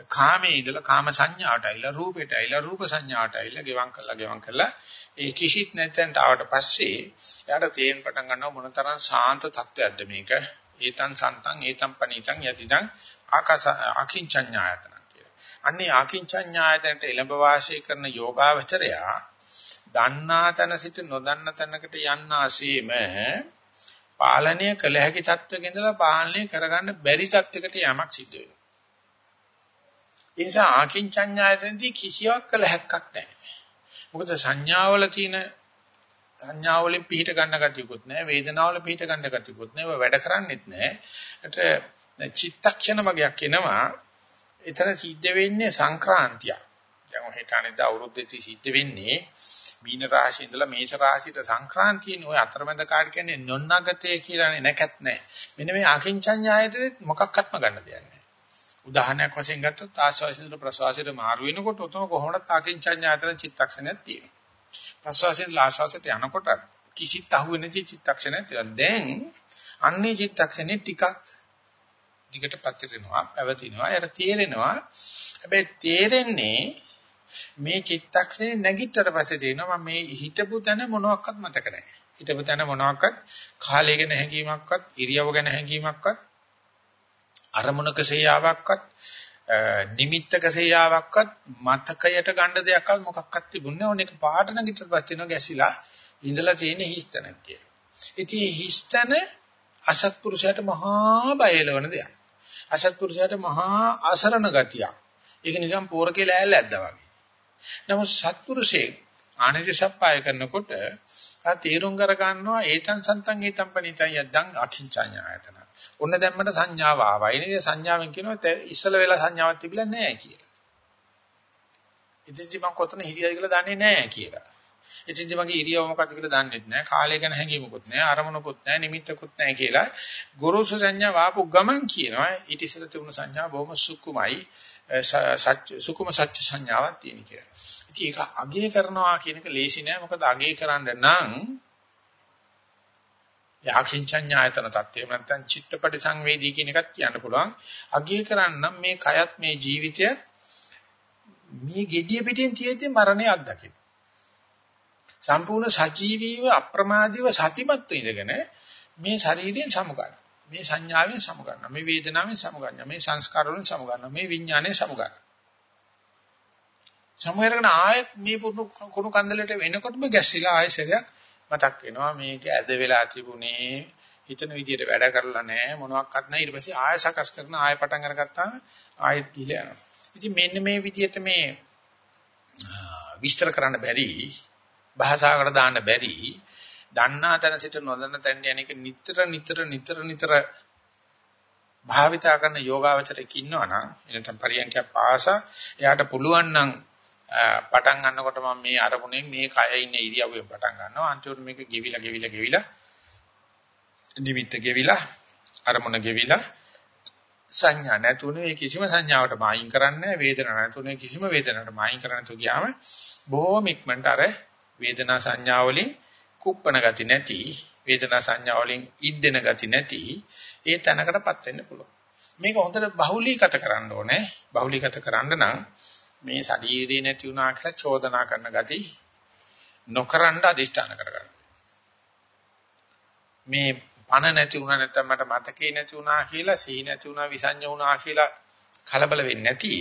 කාමයේ ඉඳලා කාම සංඥාවට ඇවිල්ලා රූපයට ඇවිල්ලා රූප සංඥාවට ඇවිල්ලා ගෙවම් කරලා ගෙවම් කරලා ඒ කිසිත් නැතෙන්ට ආවට පස්සේ එයාට තේරෙන පටන් ගන්නවා මොනතරම් ශාන්ත තත්වයක්ද මේක. ඒතං සන්තං ඒතං පනීතං යදිදං ආකාස අකින්චඤ්ඤායතන කියලා. අන්නේ අකින්චඤ්ඤායතනට එළඹ වාසය කරන යෝගාවචරයා දන්නා තැන සිට නොදන්න තැනකට යන්නාseම පාලනය කළ හැකි තත්වයක ඉඳලා පාලනය කරගන්න බැරි තත්වයකට යamak සිද්ධ වෙනවා. ඒ නිසා ආකින්චඤ්ඤායතනදී කිසිවක් කළ හැක්කක් නැහැ. මොකද සංඥාවල තියෙන සංඥාවලින් පිහිට ගන්න ගතියකුත් නැහැ, වේදනාවල පිහිට ගන්න ගතියකුත් නැහැ, වැඩ කරන්නේත් නැහැ. ඒට චිත්තක්ෂණ වගේක් එනවා. එතන සිද්ධ වෙන්නේ සංක්‍රාන්තිය. දැන් හෙට අනිද්දා අවුරුද්දේ සිද්ධ වෙන්නේ මීන රාශිය ඉඳලා මේෂ රාශියට සංක්‍රාන්තියනේ ওই අතරමැද කාට කියන්නේ නොන්නගතේ කියලානේ නැකත් නැහැ. මෙන්න මේ අකින්චඤ්ඤායතනෙත් මොකක්වත්ම ගන්න දෙයක් නැහැ. උදාහරණයක් වශයෙන් ගත්තොත් ආශ්වාසයෙන් ප්‍රශ්වාසයට මාරු වෙනකොට උතන කොහොමද අකින්චඤ්ඤායතන චිත්තක්ෂණයක් තියෙනවා. ප්‍රශ්වාසයෙන් ආශ්වාසයට යනකොට කිසිත් අහුවෙන්නේ චිත්තක්ෂණයක් තියෙනවා. දැන් අන්නේ චිත්තක්ෂණේ ටිකක් දිගට පතිරෙනවා, පැවතිනවා. ඒකට තේරෙනවා. හැබැයි තේරෙන්නේ මේ චිත්තක්ෂණේ නැගිටතර පස්සේ තේනවා මම මේ හිතපු තැන මොනවත් මතක නැහැ. හිතපු තැන මොනවත් කාලය ගැන හැඟීමක්වත් ඉරියව ගැන හැඟීමක්වත් අරමුණක සේයාවක්වත් නිමිත්තක සේයාවක්වත් මතකයට ගන්න දෙයක්වත් මොකක්වත් තිබුණේ නැහැ. ඕනෙක පාට නැගිටතර පස්සේ නෝ ගැසිලා ඉඳලා තියෙන හිස්තනක් කියලා. ඉතින් හිස්තන අසත්පුරුෂයාට මහා බයලවන දෙයක්. අසත්පුරුෂයාට මහා අසරණ ගතියක්. ඒක නිකන් පෝරකේ ලෑල්ල ඇද්දා වගේ. නමුත් සත්පුරුෂේ ආනන්ද සප්පාය කරනකොට ආ තීරුම් කර ගන්නවා ඒතං සන්තං ඒතං පනිතං යද්දං අකින්චඤ්ඤායතන. ඔන්න දැම්මට සංඥාව ආවා. ඒ නිසා සංඥාවෙන් කියනවා ඉස්සල වෙලා සංඥාවක් තිබිලා නැහැ කියලා. ඉතින් මම කොතන හිරියද කියලා දන්නේ නැහැ කියලා. ඉතින් මගේ ඉරියව මොකක්ද කියලා දන්නේ නැහැ. කාලය ගැන හැඟීමකුත් නැහැ, අරමුණකුත් නැහැ, නිමිත්තකුත් නැහැ කියලා ගුරුසු සංඥා වාපු ගමන් කියනවා. ඊට ඉස්සෙල්ල තිබුණු සංඥා බොහොම සුකුමයි. සත්‍ය සුකුම සත්‍ය සංඥාවක් තියෙන කියලා. ඉතින් ඒක අගය කරනවා කියන එක ලේසි නෑ මොකද අගය කරන්න නම් යකින්චඤ්ඤායතන தත්ත්වය නැත්නම් චිත්තපටි සංවේදී කියන එකත් කියන්න පුළුවන්. අගය කරන්න මේ කයත් මේ ජීවිතයත් මේ gediya පිටින් තියෙද්දි මරණය අත්දකින්න. සම්පූර්ණ සජීවීව අප්‍රමාදීව සතිමත්ව ඉඳගෙන මේ ශරීරයෙන් සමුගන්න. මේ සංඥාවෙන් සමුගන්න. මේ වේදනාවෙන් සමුගන්න. මේ සංස්කාර වලින් සමුගන්න. මේ විඥාණයෙන් සමුගන්න. සමුගරගෙන ආයෙත් මේ කුණු කන්දලට වෙනකොටම ගැස්සිලා ආයෙසරයක් මතක් වෙනවා මේක ඇද වෙලා තිබුණේ හිතන විදියට වැඩ කරලා නැහැ මොනවත් නැහැ ඊට පස්සේ ආයෙ සකස් කරන ආයෙ පටන් අරගත්තාම ආයෙත් ගිහලා යනවා. ඉතින් මෙන්න මේ විදියට මේ විස්තර කරන්න බැරි භාෂාවකට දාන්න බැරි දන්නා තැන සිට නොදන්න තැනට යන එක නිතර නිතර නිතර නිතර භාවිතා කරන යෝගාවචරයක් ඉන්නවනම් එනතම් පරියන්කයක් පාසා එයාට පුළුවන් නම් පටන් ගන්නකොට මම මේ අරමුණෙන් මේ කය ඉන්න ඉරියව්වෙන් පටන් ගන්නවා. අන්තිමට මේක ගෙවිලා ගෙවිලා ගෙවිලා නිමිත්ත ගෙවිලා අරමුණ ගෙවිලා සංඥා නැතුනේ කිසිම සංඥාවට මායින් කරන්නේ වේදනාවක් නැතුනේ කිසිම වේදනාවකට මායින් කරන්නේ නැතු ගියාම බොහොම ඉක්මනට අර වේදනා සංඥා වලින් කුප්පණ ගති නැති වේදනා සංඥා වලින් ඉද්දෙන ගති නැති ඒ තැනකටපත් වෙන්න පුළුවන්. මේක හොඳට බහුලීගත කරන්න ඕනේ. බහුලීගත කරන්න නම් මේ ශරීරේ නැති වුණා කියලා චෝදනා කරන ගති නොකරන්න අදිෂ්ඨාන කරගන්න. මේ පණ නැති වුණා නැත්නම් මට මතකේ නැති වුණා කියලා සිහි නැති වුණා විසඤ්ඤ වුණා කියලා කලබල වෙන්නේ නැති.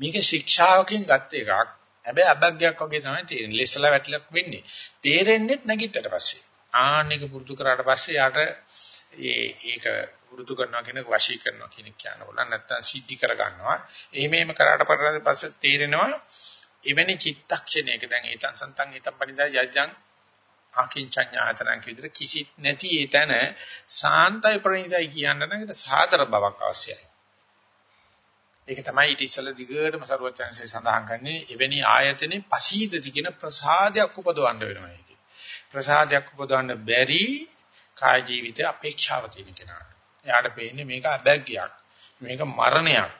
මේක ශික්ෂාවකින් ගත්ත එකක්. හැබැයි අබග්ගයක් වගේ තමයි තේරෙන්නේ. ලෙස්සලා වැටලක් වෙන්නේ. තේරෙන්නේ නැගිටට පස්සේ. ආන්නේක පුරුදු කරාට පස්සේ යාට ඒ ඒක පුරුදු කරනවා කියන වශී කරනවා කියන කියන්න ඕන නැත්නම් සිද්ධි කර ගන්නවා එහෙම එහෙම කරාට පස්සේ තේරෙනවා එවැනි චිත්තක්ෂණයක දැන් ඒතන් සන්තන් ඒතන් පණිදා යජ්ජං අකින්චඤ්ඤායතනක් විදිහට කිසිත් නැති ඒතන සාන්තයි ප්‍රණීතයි කියන්න නම් ඒක සාතර බවක් අවශ්‍යයි. ඒක තමයි ඊට ඉස්සෙල්ලා දිගටම සරුවචනසේ සඳහන් කරන්නේ එවැනි ආයතනේ පසීදති කියන ප්‍රසාදයක් උපදවන්න වෙනවා ඒකේ. ප්‍රසාදයක් උපදවන්න බැරි කාය ජීවිතේ අපේක්ෂාව තියෙන කෙනාට. එයාට පේන්නේ මේක අබැග්ගයක්. මේක මරණයක්.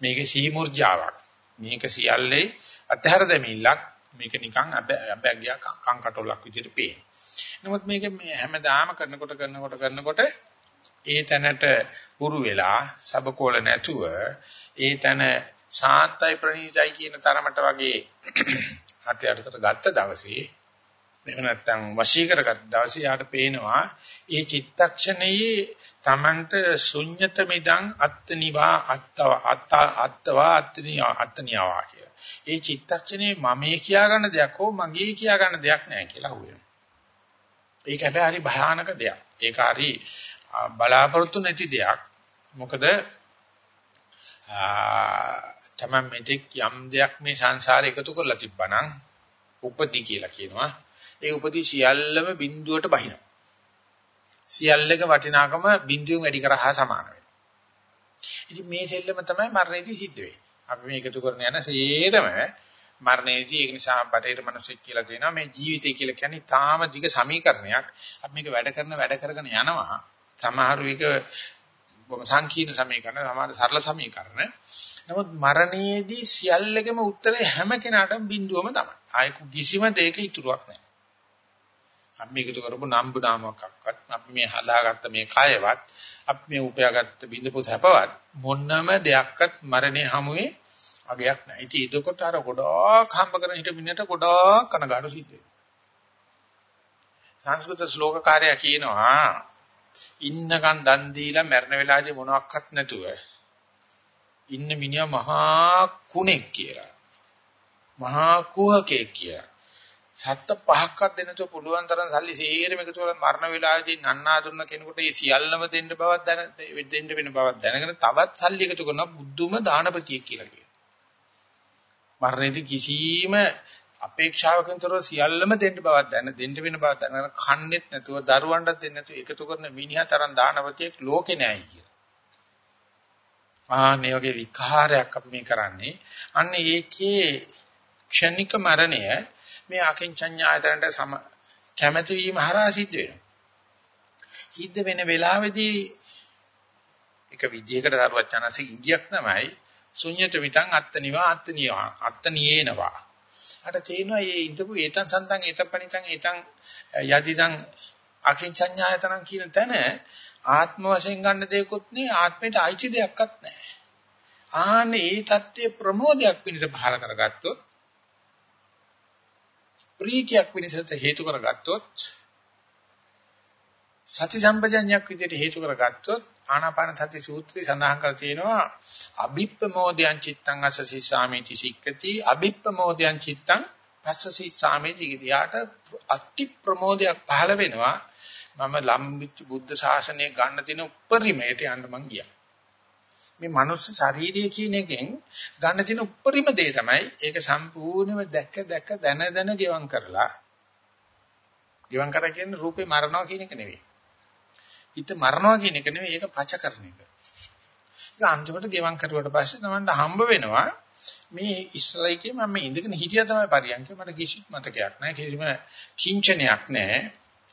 මේක සීමුර්ජාවක්. මේක සියල්ලේ අතහැර දෙමිලක් මේක නිකන් අබැග්ගයක් කංකටොලක් විදිහට පේන. නමුත් මේක හැමදාම කරනකොට කරනකොට කරනකොට ඒ තැනට පුරු වෙලා සබකෝල නැතුව ඒ තැන සාන්තයි ප්‍රණීතයි කියන තරමට වගේ හතයටතර ගත්ත දවසේ එහෙම නැත්නම් වශී කරගත් දවසේ යාට පේනවා ඒ චිත්තක්ෂණයේ Tamanට ශුන්්‍යත මිදං අත්නිවා අත්තව අත්තවා අත්නියා අත්නියාවා කියලා. ඒ චිත්තක්ෂණේ මමේ කියා ගන්න දෙයක් හෝ මගේ කියා ගන්න දෙයක් නැහැ කියලා අහුවෙනවා. ඒක හැබැයි හරි භයානක දෙයක්. ඒක හරි බලාපොරොත්තු නැති දෙයක්. මොකද තමයි මෙතෙක් යම් දෙයක් මේ සංසාරේ එකතු කරලා තිබ්බනම් උපදි කියලා කියනවා. ඒ උපදි සියල්ලම බිඳුවට බහිනවා. සියල්ලක වටිනාකම බිඳුවෙන් වැඩි කරහා සමාන වෙනවා. ඉතින් මේ සෙල්ලම තමයි මරණයේදී සිද්ධ වෙන්නේ. අපි මේ එකතු කරන යන සේරම මරණයේදී ඒක නිසා බටේර මිනිස්සෙක් කියලා දෙනවා මේ ජීවිතය කියලා කියන්නේ තාම දිග සමීකරණයක්. අපි මේක වැඩ කරන වැඩ කරගෙන යනවා. සමහර විට බොහොම සංකීර්ණ සමීකරණ, සමහර සරල සමීකරණ. නමුත් මරණයේදී සියල්ලකම උත්තරේ හැම කෙනාටම බිඳුවම තමයි. ආයෙ කිසිම දෙයක ඉතුරුවක් නැහැ. අපි මේක කරපු නම්බු නාමකක්වත් අපි මේ හදාගත්ත මේ කයවත් අපි මේ උපයාගත්ත බින්දපු සැපවත් මොන්නම දෙයක්වත් මරණය හමුවේ අගයක් නැහැ. ඉතින් එතකොට අර ගොඩාක් හම්බ කරන හිට මිනිහට ගොඩාක් කනගාටු සිද්ධ වෙනවා. සංස්කෘත ශ්ලෝක කාර්යය කියනවා ඉන්නකන් දන් දීලා මරණ වෙලාවේ මොනවත් නැතුව ඉන්න මිනිහා මහා කුණෙක් කියලා. මහා කුහකෙක් කියලා. සත්ත පහක්වත් දෙන්නතෝ පුළුවන් තරම් සල්ලි සේරම එකතු කරලා මරණ වෙලාවේදී නන්නා දුන්න කෙනෙකුට ඒ සියල්ලම දෙන්න බවක් දැන දෙන්න වෙන බවක් දැනගෙන තවත් සල්ලි එකතු කරනවා බුද්ධුම දානපතියෙක් කියලා කියනවා. මරණයේදී කිසිම අපේක්ෂාවකින් තොරව සියල්ලම දෙන්න බවක් දැන දෙන්න වෙන බවක් දැනගෙන කන්නේත් නැතුව දරුවන්ටත් දෙන්න නැතුව එකතු කරන මිනිහා තරම් දානපතියෙක් ලෝකේ නැහැ කියලා. ආන්නේ වගේ විකාරයක් අපි මේ කරන්නේ. අන්න ඒකේ ක්ෂණික මරණය මේ අකින්චඤ්ඤායතනට සම කැමැති වීම හරහා සිද්ධ වෙනවා. සිද්ධ වෙන වෙලාවේදී එක විදියකට දරුවචනසේ ඉංගියක් තමයි ශුන්්‍යත විතං අත්තනිවා අත්තනිවා අත්තනියේනවා. අර තේිනවා මේ ඉඳපු ඒතන් සන්තන් ඒතපණිතං ඒතන් යදිදං අකින්චඤ්ඤායතනං කියන තැන ආත්ම වශයෙන් ගන්න දෙයක්වත් නෑ ආත්මයට අයිති දෙයක්වත් නෑ. ආනේ ඒ தත්ත්වයේ ප්‍රමෝදයක් පිණිස පහල කරගත්තොත් ප්‍රීතියක් පිණිසට හේතු කරගත්තොත් සති සම්පජඤ්ඤයක් විදිහට හේතු කරගත්තොත් ආනාපාන සති සූත්‍රයේ සඳහන් කරලා තියෙනවා අභිප්පමෝදයන් චිත්තං අසසි සාමීති සික්කති අභිප්පමෝදයන් චිත්තං පස්සසි සාමීති කියාට අති ප්‍රමෝදයක් පහළ වෙනවා මම ලම්බිච්ච බුද්ධ ශාසනය ගන්න තියෙන උපරිමයට යන්න මං ගියා මේ මනුස්ස ශරීරය කියන එකෙන් ගන්න තියෙන උපරිම දේ තමයි ඒක සම්පූර්ණයෙන්ම දැක දැක දන දන ගෙවම් කරලා ගෙවම් කරා කියන්නේ රූපේ මරනවා කියන එක නෙවෙයි. හිත මරනවා කියන එක නෙවෙයි ඒක පච කරන එක. ඒක අන්තිමට ගෙවම් කරුවට පස්සේ තමන්ට හම්බ වෙනවා මේ ඉස්සරයිකේ මම ඉඳගෙන හිටියා තමයි පරියන්කේ. මට කිසිත් මතකයක් නැහැ කිසිම කිංචනයක් නැහැ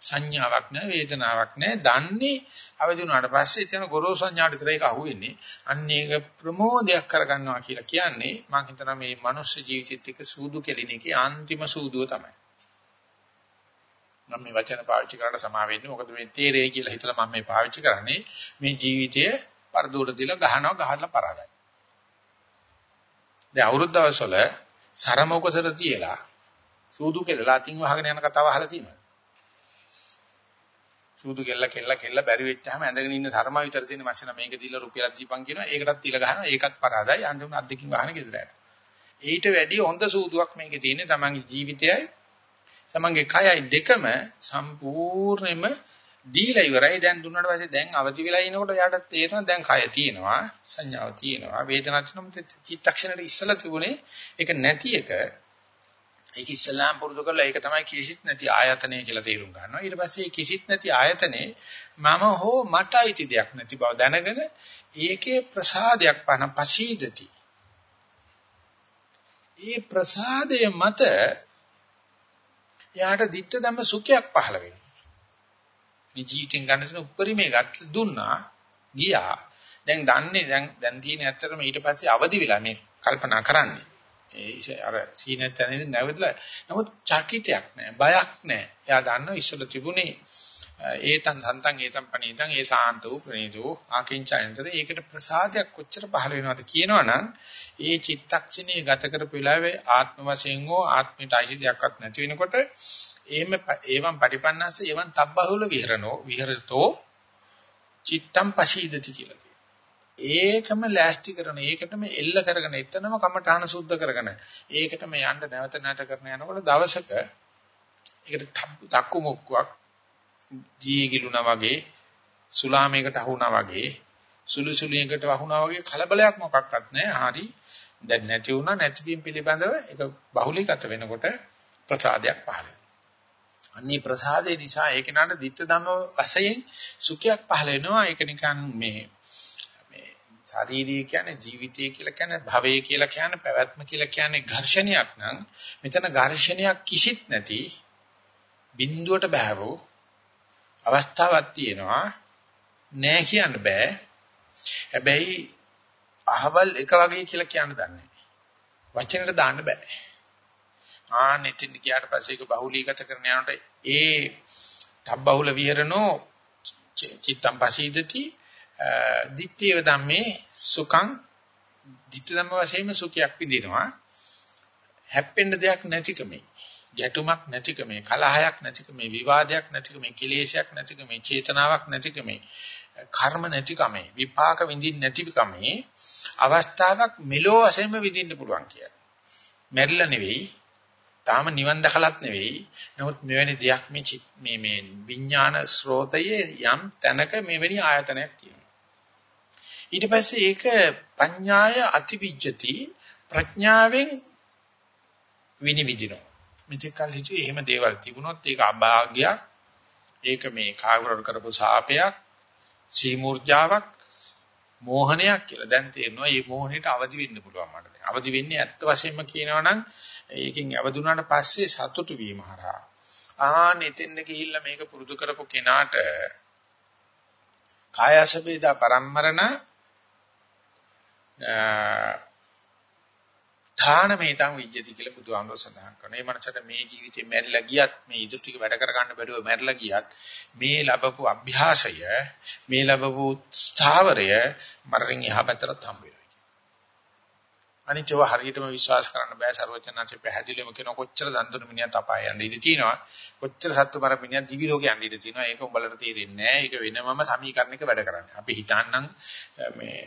සංඥාවක් නැහැ වේදනාවක් නැහැ. දන්නේ අවදි වුණාට පස්සේ එතන ගොරෝසු සංඥාට විතර ඒක අහුවෙන්නේ. අන්න ඒක ප්‍රමෝදයක් කරගන්නවා කියලා කියන්නේ මම හිතනවා මේ මනුස්ස ජීවිතෙත් එක්ක සූදු කෙලින එකේ අන්තිම සූදුව තමයි. මම මේ වචන පාවිච්චි කරලා සමා වෙන්නේ. මොකද මේ තේරෙයි කියලා හිතලා මම මේ පාවිච්චි කරන්නේ මේ ජීවිතය පරදෝට දීලා ගහනවා ගහලා පරාදයි. දැන් අවුරුද්ද දවස්වල සරමෝකසර තියලා සූදු කෙලලා අතින් වහගෙන යන කතාව අහලා තියෙනවා සූදු කෙල්ල කෙල්ල කෙල්ල බැරි වෙච්චාම ඇඳගෙන ඉන්න ධර්ම විතර තියෙන මැෂින මේක දීලා රුපියලක් දීපන් කියනවා. ඒකටත් තියලා ගහනවා. ඒකත් පරාදයි. අන්තිම අද්දකින් ගහන ගෙදර යනවා ඊට වැඩිය හොඳ සූදුවක් මේකේ තියෙන්නේ තමන්ගේ ජීවිතයයි තමන්ගේ කයයි දෙකම සම්පූර්ණයෙන්ම දීලා ඉවරයි දැන් දුන්නාට පස්සේ දැන් අවදි වෙලා ඉනකොට යාට තේරෙනවා දැන් කය තියෙනවා සංඥාව තියෙනවා වේදනාවක් තියෙනවා චිත්තක්ෂණයට ඉස්සලා තිබුණේ ඒක නැති එක ඒක ඉස්ලාම් පුරුදු කරලා ඒක තමයි කිසිත් නැති ආයතනය කියලා තේරුම් ගන්නවා. ඊට පස්සේ කිසිත් නැති ආයතනේ මම හෝ මට අයිති දෙයක් නැති බව දැනගෙන ඒකේ ප්‍රසාදයක් පන පසීදති. ඒ ප්‍රසාදය මත යාට ditta ධම්ම සුඛයක් පහළ වෙනවා. මේ ජීවිතෙන් ගන්න තියෙන උපරිමේ ගත් දුන්නා ගියා. දැන් දන්නේ දැන් දැන් තියෙන ඇත්තටම ඊට පස්සේ අවදි වෙලා මේ කල්පනා කරන්නේ. ඒ අර සීනෙත් තැනදී නැවදලා නමුත් චකිතයක් නැහැ බයක් නැහැ එයා දන්නවා ඉස්සල තිබුණේ ඒතන් සන්තන් ඒතන් පණීතන් ඒ සාන්ත වූ ප්‍රණීතෝ ආකින්චයන්තර ඒකට ප්‍රසාදයක් කොච්චර පහළ වෙනවද කියනවනම් ඒ චිත්තක්ෂණයේ ගත කරපු වෙලාවේ ආත්ම වශයෙන් හෝ ආත්මයට අයිති දෙයක්වත් නැති වෙනකොට එහෙම ඒවම් පටිපන්නස එවන් තබ්බහුල විහරණෝ විහෙරතෝ චිත්තම් පශීදති කියලා ඒකම ලෑස්ති කරන ඒකටම එල්ල කරගෙන එතනම කමඨාන සුද්ධ කරගෙන ඒකටම යන්න නැවත නැවත කරන යනකොට දවසක ඒකට තක්කු මොක්කුවක් ජී ගිලුණා වගේ සුලාමයකට අහුණා වගේ සුළු සුළුයකට වහුණා වගේ කලබලයක් මොකක්වත් නැහැ. හරි දැන් නැති වුණා නැතිවීම පිළිබඳව ඒක බහුලීගත වෙනකොට ප්‍රසාදයක් පහළ අන්නේ ප්‍රසාදේ නිසා ඒක නට ditta ධම්ම වශයෙන් සුඛයක් පහළ වෙනවා. ඒක නිකන් මේ ශාරීරිය කියන්නේ ජීවිතය කියලා කියන්නේ භවය කියලා කියන්නේ පැවැත්ම කියලා කියන්නේ ඝර්ෂණයක් නම් මෙතන ඝර්ෂණයක් කිසිත් නැති බිඳුවට බෑවෝ අවස්ථාවක් තියෙනවා. නෑ කියන්න බෑ. හැබැයි අහවල් එක වගේ කියලා කියන්න දන්නේ වචනෙට දාන්න බෑ. ආන්න ඉතින් ගියාට පස්සේ ඒක බහුලීගත කරන යනකොට ඒ තබ්බහුල විහෙරනෝ චිත්තම් පසීදති දිත්තේව ධම්මේ සුඛං දිත්ත ධම්ම වශයෙන්ම සුඛයක් විඳිනවා. හැප්පෙන්න දෙයක් නැතිකමේ ගැටුමක් නැතිකමේ කලහයක් නැතිකමේ විවාදයක් නැතිකමේ කිලේශයක් නැතිකමේ චේතනාවක් නැතිකමේ කර්ම නැතිකමේ විපාක විඳින්න නැතිකමේ අවස්ථාවක් මෙලෝ වශයෙන්ම විඳින්න පුළුවන් කියලා. මැරිලා නෙවෙයි තාම නිවන් දැකලත් නෙවෙයි. නමුත් මෙවැනි දෙයක් මේ මේ මේ විඥාන ස්රෝතයේ යම් තැනක මෙවැනි ආයතනයක් තියෙනවා. ඊට පස්සේ ඒක පඤ්ඤාය අතිවිජ්ජති ප්‍රඥාවෙන් විනිවිදිනවා. මෙතෙක් කල හිතුවේ එහෙම දේවල් තිබුණොත් ඒක අභාග්‍යයක්. ඒක මේ කාගරර කරපු සාපයක්, සීමූර්ජාවක්, මෝහනයක් කියලා. දැන් තේරෙනවා මේ මෝහණයට අවදි වෙන්න පුළුවන් මට. දැන් අවදි වෙන්නේ ඇත්ත වශයෙන්ම කියනවනම් ඒකෙන් අවදුනාට පස්සේ සතුටු වීම හරහා. ආන් එතෙන්ද ගිහිල්ලා මේක පුරුදු කරපු කෙනාට කායසබේදා පරම්මරණ ධානමේතං විජ්ජති කියලා බුදුහාමුදුර සඳහන් කරනවා. මේ මනසට මේ ජීවිතේ මැරිලා ගියත් මේ ඉදිරි ටික වැඩ කර ගන්න බැරුව මැරිලා ගියත් මේ ලැබපු අභ්‍යාසය මේ ලැබපු ස්ථාවරය මරණින් එහා පැත්තට හම්බ වෙනවා. අනිත්‍යව හරියටම විශ්වාස කරන්න බෑ. ਸਰවඥාන්සේ පැහැදිලිවම කියන කොච්චර දන් දුන්න මිනිහත් අපාය යන්න ඉඩ තියෙනවා. කොච්චර සත්තු මර මිනිහත් දිවි ලෝකේ යන්න ඉඩ තියෙනවා. ඒක උඹලට තේරෙන්නේ නෑ. ඒක වෙනමම සමීකරණයක වැඩ කරන්නේ. අපි හිතන්නම් මේ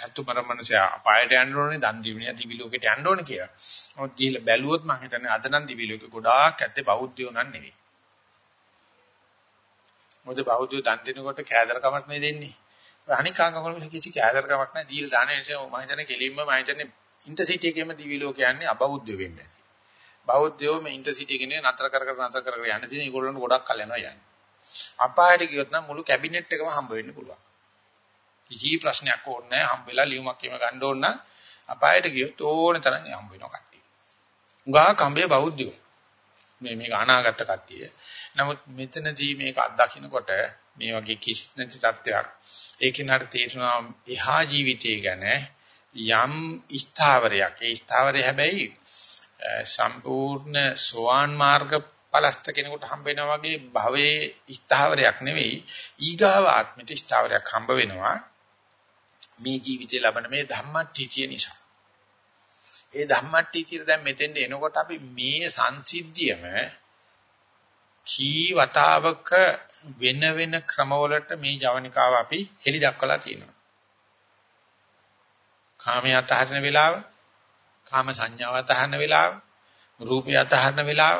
සත්තු මර මනස අපායට යන්න ඕනේ දන් දිවිනිය දිවි ලෝකෙට යන්න ඕනේ කියලා. මොකද ගිහිල්ලා බැලුවොත් මම හිතන්නේ අද නම් දිවි ලෝකේ ගොඩාක් ඇත්තේ බෞද්ධයෝ නන් නෙවෙයි. මොකද බෞද්ධයෝ දන් දෙනකොට කෑදරකමක් නේ දෙන්නේ. අනික් ආගමවල කිසි කෑදරකමක් නැහැ. දීලා දාන නිසා මම හිතන්නේ කෙලින්ම මම හිතන්නේ ඉන්ටර්සිටි එකේම දිවි ලෝක යන්නේ අබෞද්ධයෝ වෙන්නේ නැති. බෞද්ධයෝ මේ ඉන්ටර්සිටි එකේ නතර කර කර නතර කර කර යන්න තියෙන ඒගොල්ලන්ට ගොඩක් කල් යනවා යන්නේ. අපායට ගියොත් නම් මුළු කැබිනට් එකම හම්බ වෙන්න පුළුවන්. කිසි ප්‍රශ්නයක් ඕනේ නැහැ. හම්බෙලා ලියුමක් එහෙම ගන්න ඕන නම් අපායට ගියොත් ඕනේ තරම් හම්බ වෙනවා කට්ටිය. උගා කම්බේ බෞද්ධයෝ. මේ මේක අනාගත කට්ටිය. නමුත් මෙතනදී මේක අත්දකින්නකොට මේ වගේ කිසිත් නැති තත්ත්වයක් ඒ කෙනාට තේරෙනවා එහා ජීවිතය ගැන යම් ස්ථාවරයක් ඒ ස්ථාවරය හැබැයි සම්පූර්ණ සෝවාන් මාර්ග පලස්ත කෙනෙකුට හම්බ වෙනා වගේ භවයේ ස්ථාවරයක් නෙවෙයි ඊගාව ආත්මිත ස්ථාවරයක් හම්බ වෙනවා මේ ජීවිතේ ලබන මේ ධම්මට්ඨිය නිසා ඒ ධම්මට්ඨිය දැන් මෙතෙන්ට එනකොට අපි මේ සංසිද්ධියම කී වතාවක වෙන වෙන ක්‍රමවලට මේ ජවනිකාව අපි හෙලි දක්වලා තියෙනවා. කාමයේ අතහරින වෙලාව, කාම සංඥාව අතහරින වෙලාව, රූපය අතහරින වෙලාව,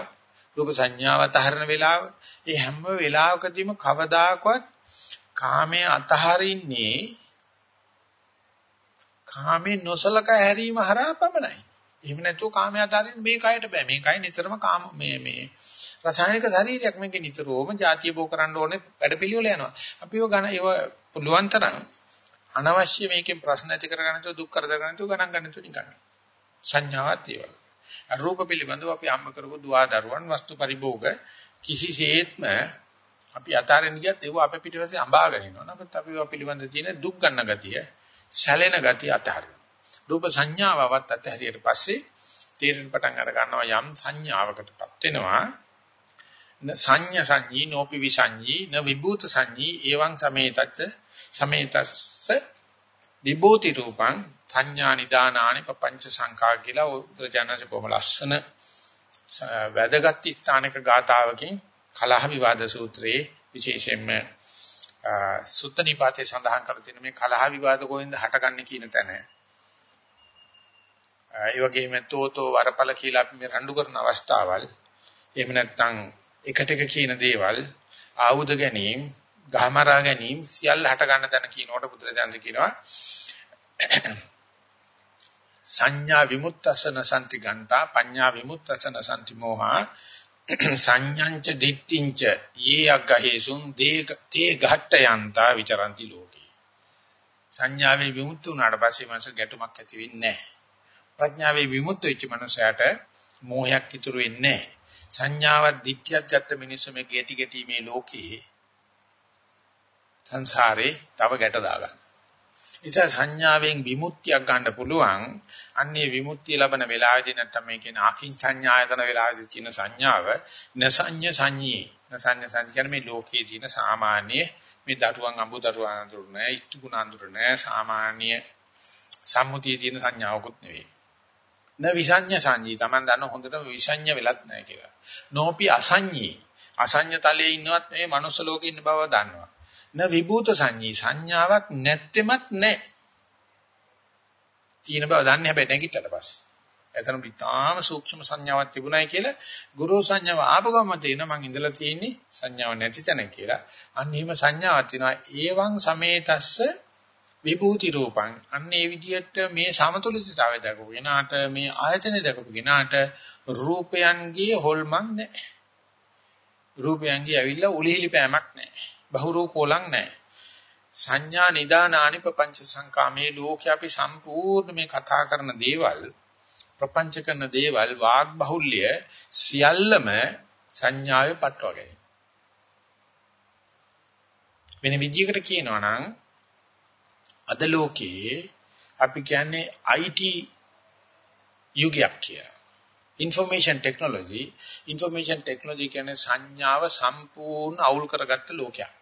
රූප සංඥාව අතහරින වෙලාව, මේ හැම වෙලාවකදීම කවදාකවත් කාමයේ අතහරින්නේ කාමේ නොසලකා හැරීම හරහා පමණයි. එහෙම නැතුව කාමයේ අතහරින්න මේ කයට බෑ. මේ කය නිතරම කාම මේ මේ රසායනික ශරීරයක් මේක නිතරම જાතිය බෝ කරන්න ඕනේ වැඩපිළිවෙල යනවා. අපිව ගණ ඒව පුළුවන් තරම් අනවශ්‍ය මේකෙන් ප්‍රශ්න ඇති කරගන්න තු දුක් කරදර ගන්න තු ගණන් ගන්න තු නිකන්. සංඥාවත් ඒ වගේ. අරූප පිළිබඳව අපි අම්ම කරපු දුවා දරුවන් වස්තු පරිභෝග කිසිසේත්ම අපි අතාරින්න ගියත් ඒව අපේ පිටිපස්සේ අඹාගෙන ඉන්නවා. නමුත් අපි ඒවා පිළිබඳ තියෙන දුක් ගන්න ගතිය, සැලෙන ගතිය අතහරිනවා. රූප සංඥාවවත් අතහැරියට පස්සේ තේරෙන පටන් අර ගන්නවා යම් සංඥාවකටපත් වෙනවා සංඥා සංඥී නෝපි විසංඥී න විභූත සංඥී එවං සමේතච්ච සමේතස්ස විභූති රූපං සංඥා නිදානානි පపంచ සංඛා කියලා උද්දජනස බොහොම ලස්සන වැදගත් ස්ථානක ගාතාවකින් කලහ විවාද සූත්‍රයේ විශේෂයෙන්ම සුත්ත නිපාතේ සඳහන් කර තියෙන මේ කලහ විවාද කොහෙන්ද හටගන්නේ කියන තැන. ඒ වගේම තෝතෝ වරපල කියලා අපි මේ රණ්ඩු කරන අවස්ථාවල් එහෙම නැත්නම් එකට එක කියන දේවල් ආයුධ ගැනීම ගහමරා ගැනීම සියල්ල හට ගන්න තැන කියනකොට බුදුරජාණන් කියනවා සංඥා විමුක්තසන සම්ති ගන්තා පඤ්ඤා විමුක්තසන සම්ති මොහා සංඥංච දිට්ඨිංච යේ අග්ගහේසුන් තේ ඝට්ටයන්තා විචරಂತಿ ලෝකේ සංඥාවේ විමුක්ත වුණාට පස්සේ මනස ගැටුමක් ඇති වෙන්නේ නැහැ ප්‍රඥාවේ විමුක්ත වෙච්ච මනුස්සයාට මෝහයක් ඉතුරු වෙන්නේ නැහැ. සංඥාවක් දිට්ඨියක් ගත්ත මිනිස්සු මේ ගැටි ගැටි මේ ලෝකේ සංසාරේ තව ගැට දාගන්න. නිසා සංඥාවෙන් විමුක්තියක් ගන්න පුළුවන්. අන්නේ විමුක්තිය ලබන වෙලාවේදී නැත්තම් මේ කියන අකින් සංඥායතන වෙලාවේදී තියෙන සංඥාව නසඤ්ඤ සංඤී. නසඤ්ඤ සංඥා කියන්නේ මේ ලෝකයේ තියෙන සාමාන්‍ය මේ දරුවන් අඹ දරුවන් අඳුර නැහැ, ඉෂ්ට ගුණ අඳුර නැහැ, සාමාන්‍ය සම්මුතියේ තියෙන සංඥාවකුත් නෙවෙයි. න විසඤ්ඤ සංඤී Taman දන්න හොඳටම විසඤ්ඤ වෙලත් නැහැ කියලා. නෝපි අසඤ්ඤී අසඤ්ඤ තලයේ ඉන්නවත් නෙවෙයි මනුස්ස ලෝකේ ඉන්න බව දන්නවා. න විභූත සංඤී සංඥාවක් නැත්තෙමත් නැහැ. තියෙන බව දන්නේ හැබැයි නැගිටට පස්සේ. එතන පිටාම සූක්ෂම සංඥාවක් තිබුණයි කියලා ගුරු සංඥාව ආපගම තේන මං ඉඳලා තියෙන්නේ සංඥාවක් නැති තැන කියලා. අන්න එහෙම සංඥාවක් තියෙනවා. ඒවං සමේතස්ස විභූති රූපං අන්න ඒ විදිහට මේ සමතුලිතතාවය දක්වපු කෙනාට මේ ආයතනෙ දක්වපු කෙනාට රූපයන්ගේ හොල්මන් නැහැ රූපයන්ගේ ඇවිල්ලා උලිහිලි පෑමක් නැහැ බහුරූපෝලං නැහැ සංඥා නිදානානි පపంచ සංකාමේ ලෝකේ අපි සම්පූර්ණ මේ කතා කරන දේවල් ප්‍රපංච කරන දේවල් වාග් බහුල්‍ය සියල්ලම සංඥාවේ පටවගෙන වෙන විදිහකට කියනවා නම් අද ලෝකයේ අපි කියන්නේ IT යුගයක් කියලා. information technology information technology කියන්නේ සංඥාව සම්පූර්ණ අවුල් කරගත්ත ලෝකයක්.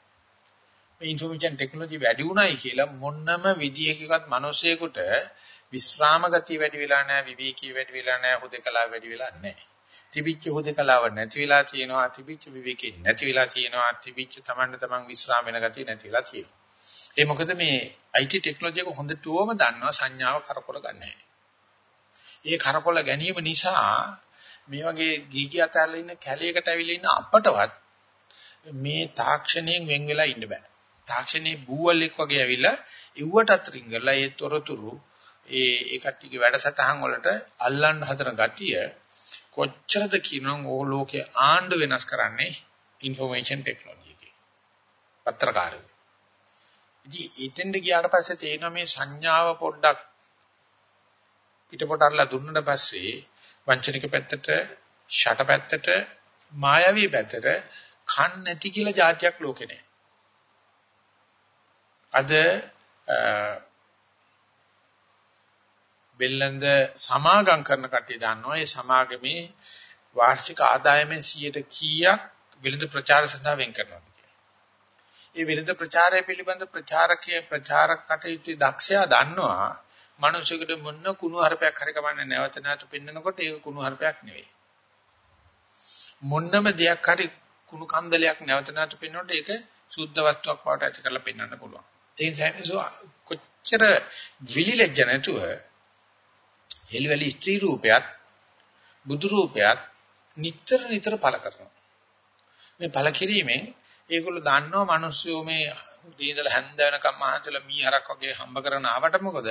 මේ information technology වැඩි උනායි කියලා මොන්නම විදියකවත් මිනිසෙකුට විස්රාම ගතිය වැඩි වෙලා නැහැ, විවේකී වැඩි වෙලා නැහැ, හුදකලාව වැඩි වෙලා නැහැ. තිබිච්ච හුදකලාව නැති වෙලා තියෙනවා, තිබිච්ච විවේකී නැති වෙලා තියෙනවා, තිබිච්ච තමන්ට තමන් විස්රාම වෙන ගතිය නැති වෙලා තියෙනවා. ඒ මොකද මේ IT ටෙක්නොලොජි එක හොඳටම දන්නවා සංඥාව කරකොල ගන්නෑ. ඒ කරකොල ගැනීම නිසා මේ වගේ ගීගී අතහැරලා ඉන්න කැලයකට ඇවිල්ලා ඉන්න අපටවත් මේ තාක්ෂණයෙන් වෙන් වෙලා ඉන්න බෑ. තාක්ෂණයේ බූවලෙක් වගේ ඇවිල්ලා ඉව්වටත් රිංගලා ඒ තොරතුරු ඒ ඒ කට්ටියගේ වැඩසටහන් වලට අල්ලන්න හදන ගතිය කොච්චරද කියනනම් ඕ ලෝකේ ආණ්ඩ වෙනස් කරන්නේ ইনফরমේෂන් ටෙක්නොලොජි එකේ. පත්‍රකාරයෝ. ඉතින් එතෙන්ට ගියාට පස්සේ තේරෙනවා මේ සංඥාව පොඩ්ඩක් පිටපොටල්ලා දුන්නට පස්සේ වංචනික පැත්තට ෂට පැත්තට මායවී පැත්තට කන් නැති කියලා જાතියක් ලෝකේ නෑ අද බෙල්ලඳ සමාගම් කරන කට්ටිය දන්නවා ඒ සමාගමේ වාර්ෂික ආදායමෙන් 100ට කීයක් විලඳ ප්‍රචාර සඳහා වෙන් කරනවද කියලා. ඒ විලඳ ප්‍රචාරය පිළිබඳ ප්‍රචාරකයේ ප්‍රචාරක කටයුතු දක්ෂයා දන්නවා මිනිසෙකුට මොන කුණු හරපයක් හරි කමන්නේ නැවත නැවත පෙන්නකොට ඒක කුණු හරපයක් නෙවෙයි. මොන්නම දෙයක් හරි කුණු කන්දලයක් නැවත නැවත පෙන්නකොට ඒක සුද්ධ වස්තුවක් බවට ඇති කරලා පෙන්වන්න පුළුවන්. ඒ නිසා කොච්චර විලිලජ්ජ නැතුව හෙළුවැලි ස්ත්‍රී රූපයත් බුදු රූපයත් නිතර නිතර පළ කරනවා. මේ පළ කිරීමෙන් ඒගොල්ලෝ දන්නවා මිනිස්සු මේ උදේ ඉඳලා හැන්ද වෙනකම් මහන්සලා මීහරක් වගේ හම්බ කරන ආවට මොකද?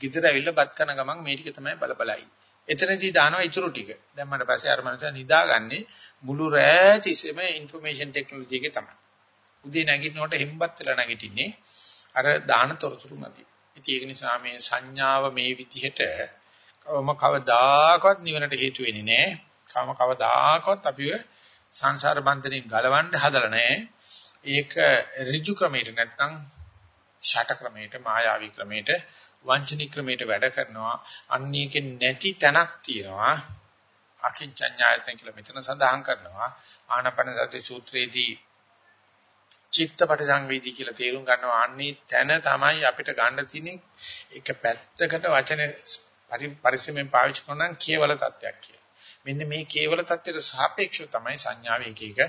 ගෙදර ඇවිල්ලා බත් කන ගමන් මේ ටික තමයි බලබලයි. එතනදී දානවා ඉතුරු ටික. දැන් මට පස්සේ අර මනස නිදාගන්නේ මුළු රෑ තිස්සෙම ইনফර්මේෂන් ටෙක්නොලොජි එකේ තමයි. උදේ නැගිටිනකොට හෙම්බත් වෙලා නැගිටින්නේ. අර දාන තොරතුරු මැදි. ඉතින් ඒක නිසා මේ සංඥාව මේ විදිහට කවම කවදාකවත් නිවනට හේතු වෙන්නේ නැහැ. කවම කවදාකවත් අපිව සංසාර බන්ධනෙන් ගලවන්න හදලා නැහැ. ඒක ඍජු ක්‍රමයට නැත්නම් ෂට ක්‍රමයට මායාවී ක්‍රමයට වංචනික ක්‍රමයට වැඩ කරනවා. අන්නේකේ නැති තැනක් තියෙනවා. අකින්චඤ්ඤායතන කියලා මෙතන සඳහන් කරනවා. ආනපන සති සූත්‍රයේදී චිත්තපට සංවේදී කියලා තේරුම් ගන්නවා. අන්නේ තැන තමයි අපිට ගන්න තියෙන්නේ එක පැත්තකට වචන පරිස්සමෙන් පාවිච්චි කරන නම් කේවල තත්ත්වයක් කියලා. මෙන්න මේ කේවල තත්ත්වයට සාපේක්ෂව තමයි සංඥාව එක එක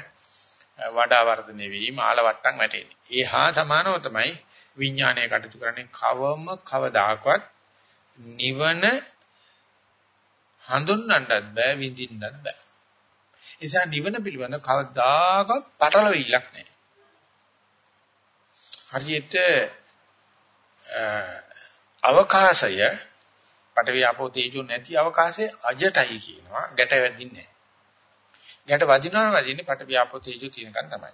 වඩා වර්ධනය වීම ආලවට්ටම් වැටෙන්නේ. ඒ හා සමානව තමයි විඥානය කටයුතු කරන්නේ කවම කවදාකවත් නිවන හඳුන්වන්නත් බෑ විඳින්නත් බෑ. ඒ නිසා නිවන පිළිබඳ කවදාකවත් පටලවිල්ලක් නැහැ. හරියට අවකාශය පටවිය අපෝ තේජෝ නැති අවකාශයේ අජටයි කියනවා ගැට වැදින්නේ නැහැ. ගැට වදිනවා වදින්නේ පටවිය අපෝ තේජෝ තියෙනකන් තමයි.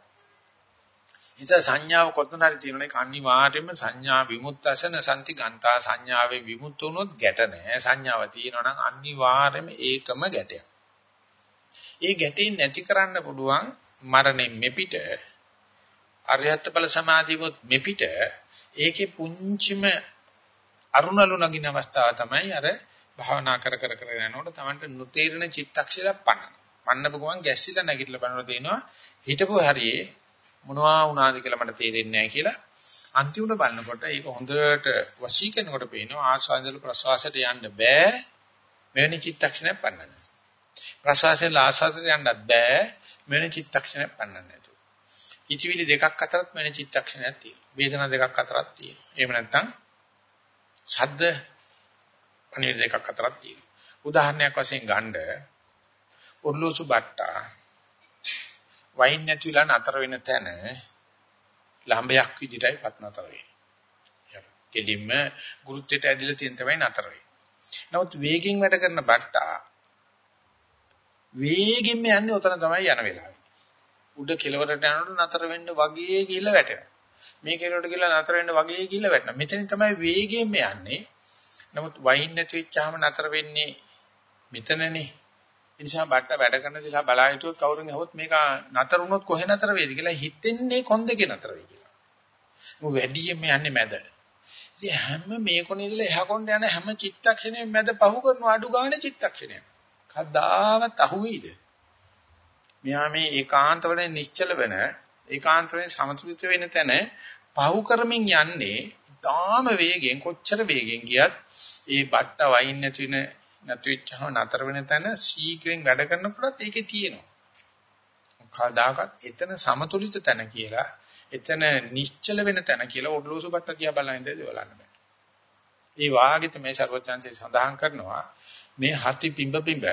නිසා සංඥාව කොතනරි තියෙනනේ අනිවාර්යයෙන්ම සංඥා විමුක්තසන සම්ති ගන්තා සංඥාවේ විමුක්ත වුණොත් ගැට නැහැ. සංඥාව තියෙනවා නම් අනිවාර්යයෙන්ම ඒකම ගැටයක්. ඒ ගැටේ නැති කරන්න පුළුවන් මරණයෙන් මෙපිට අරියත් බල සමාධියොත් මෙපිට ඒකේ පුංචිම අරුණලු නගින අවස්ථාව තමයි අර භාවනා කර කර කර යනකොට Tamanට නොතේරෙන චිත්තක්ෂරයක් පන්නන. මන්නපු ගමන් ගැස්සිලා නැගිටලා බලනවා දෙනවා හිටපු හරියේ මොනවා වුණාද කියලා මට තේරෙන්නේ නැහැ කියලා අන්තිමට බලනකොට ඒක හොඳට වශී කරනකොට පේනවා ආස්වාදවල ප්‍රසවාසයට යන්න බෑ මෙවැනි චිත්තක්ෂණයක් පන්නන්න. ප්‍රසවාසයෙන් ආස්වාදයට යන්නත් බෑ මෙවැනි චිත්තක්ෂණයක් පන්නන්න නේද. ඉතිවිලි දෙකක් අතරත් මෙවැනි චිත්තක්ෂණයක් තියෙනවා. වේදනා දෙකක් අතරත් තියෙනවා. එහෙම නැත්නම් ශබ්ද අනිත් දෙකක් අතරක් තියෙනවා. උදාහරණයක් වශයෙන් ගන්න ඔර්ලෝසු බට්ටා වයින් නැතිලා නතර වෙන තැන ලම්බයක් විදිහටයි පත් නතර වෙන්නේ. කෙලින්ම ගුරුත්වයට ඇදලා තියෙන තමයි නතර වෙන්නේ. නමුත් වේගෙන් වැඩ කරන බට්ටා වේගෙන්ම යන්නේ උතන තමයි යන වෙලාව. උඩ කෙලවරට යනකොට නතර වෙන්න වගේ ගිහිල්ලා වැටෙනවා. මේ කෙලවරට ගිහිල්ලා නතර වෙන්න වගේ ගිහිල්ලා වැටෙනවා. මෙතන තමයි වේගෙන්ම යන්නේ. නමුත් වයින් නැති වෙච්චාම නතර වෙන්නේ මෙතනනේ. ඒ නිසා බට්ට වැඩ කරන දිහා බලා හිටියොත් කවුරුන් ඇහුවොත් මේක නතර වුණොත් කොහෙ නතර වේද කියලා හිතෙන්නේ කොන් දෙකේ නතර වෙයි කියලා. මො වැඩියෙන්ම යන්නේ මැද. ඉතින් හැම මේ කොනේ ඉඳලා එහා කොන්ද යන හැම චිත්තක්ෂණයෙම මැද පහු කරන අඩු ගානේ චිත්තක්ෂණයක්. කද්දාවත් අහුවෙයිද? මෙහා මේ ඒකාන්ත වලින් නිශ්චල වෙන ඒකාන්ත වලින් සමතුලිත වෙන තැන පහු කරමින් යන්නේ තාම වේගෙන් කොච්චර වේගෙන් ගියත් ඒ බට්ට වයින් නැති වෙන නැති වෙච්චහම නතර වෙන තැන සීක්‍රෙන් වැඩ කරනකොටත් ඒකේ තියෙනවා. කවදාකවත් එතන සමතුලිත තැන කියලා එතන නිශ්චල වෙන තැන කියලා ඔඩලෝසු බට්ට දිහා බලන ඉඳලා බලන්න බෑ. ඒ වාගේ තමයි ਸਰවඥාන්සේ සඳහන් කරනවා මේ හති පිඹ පිඹ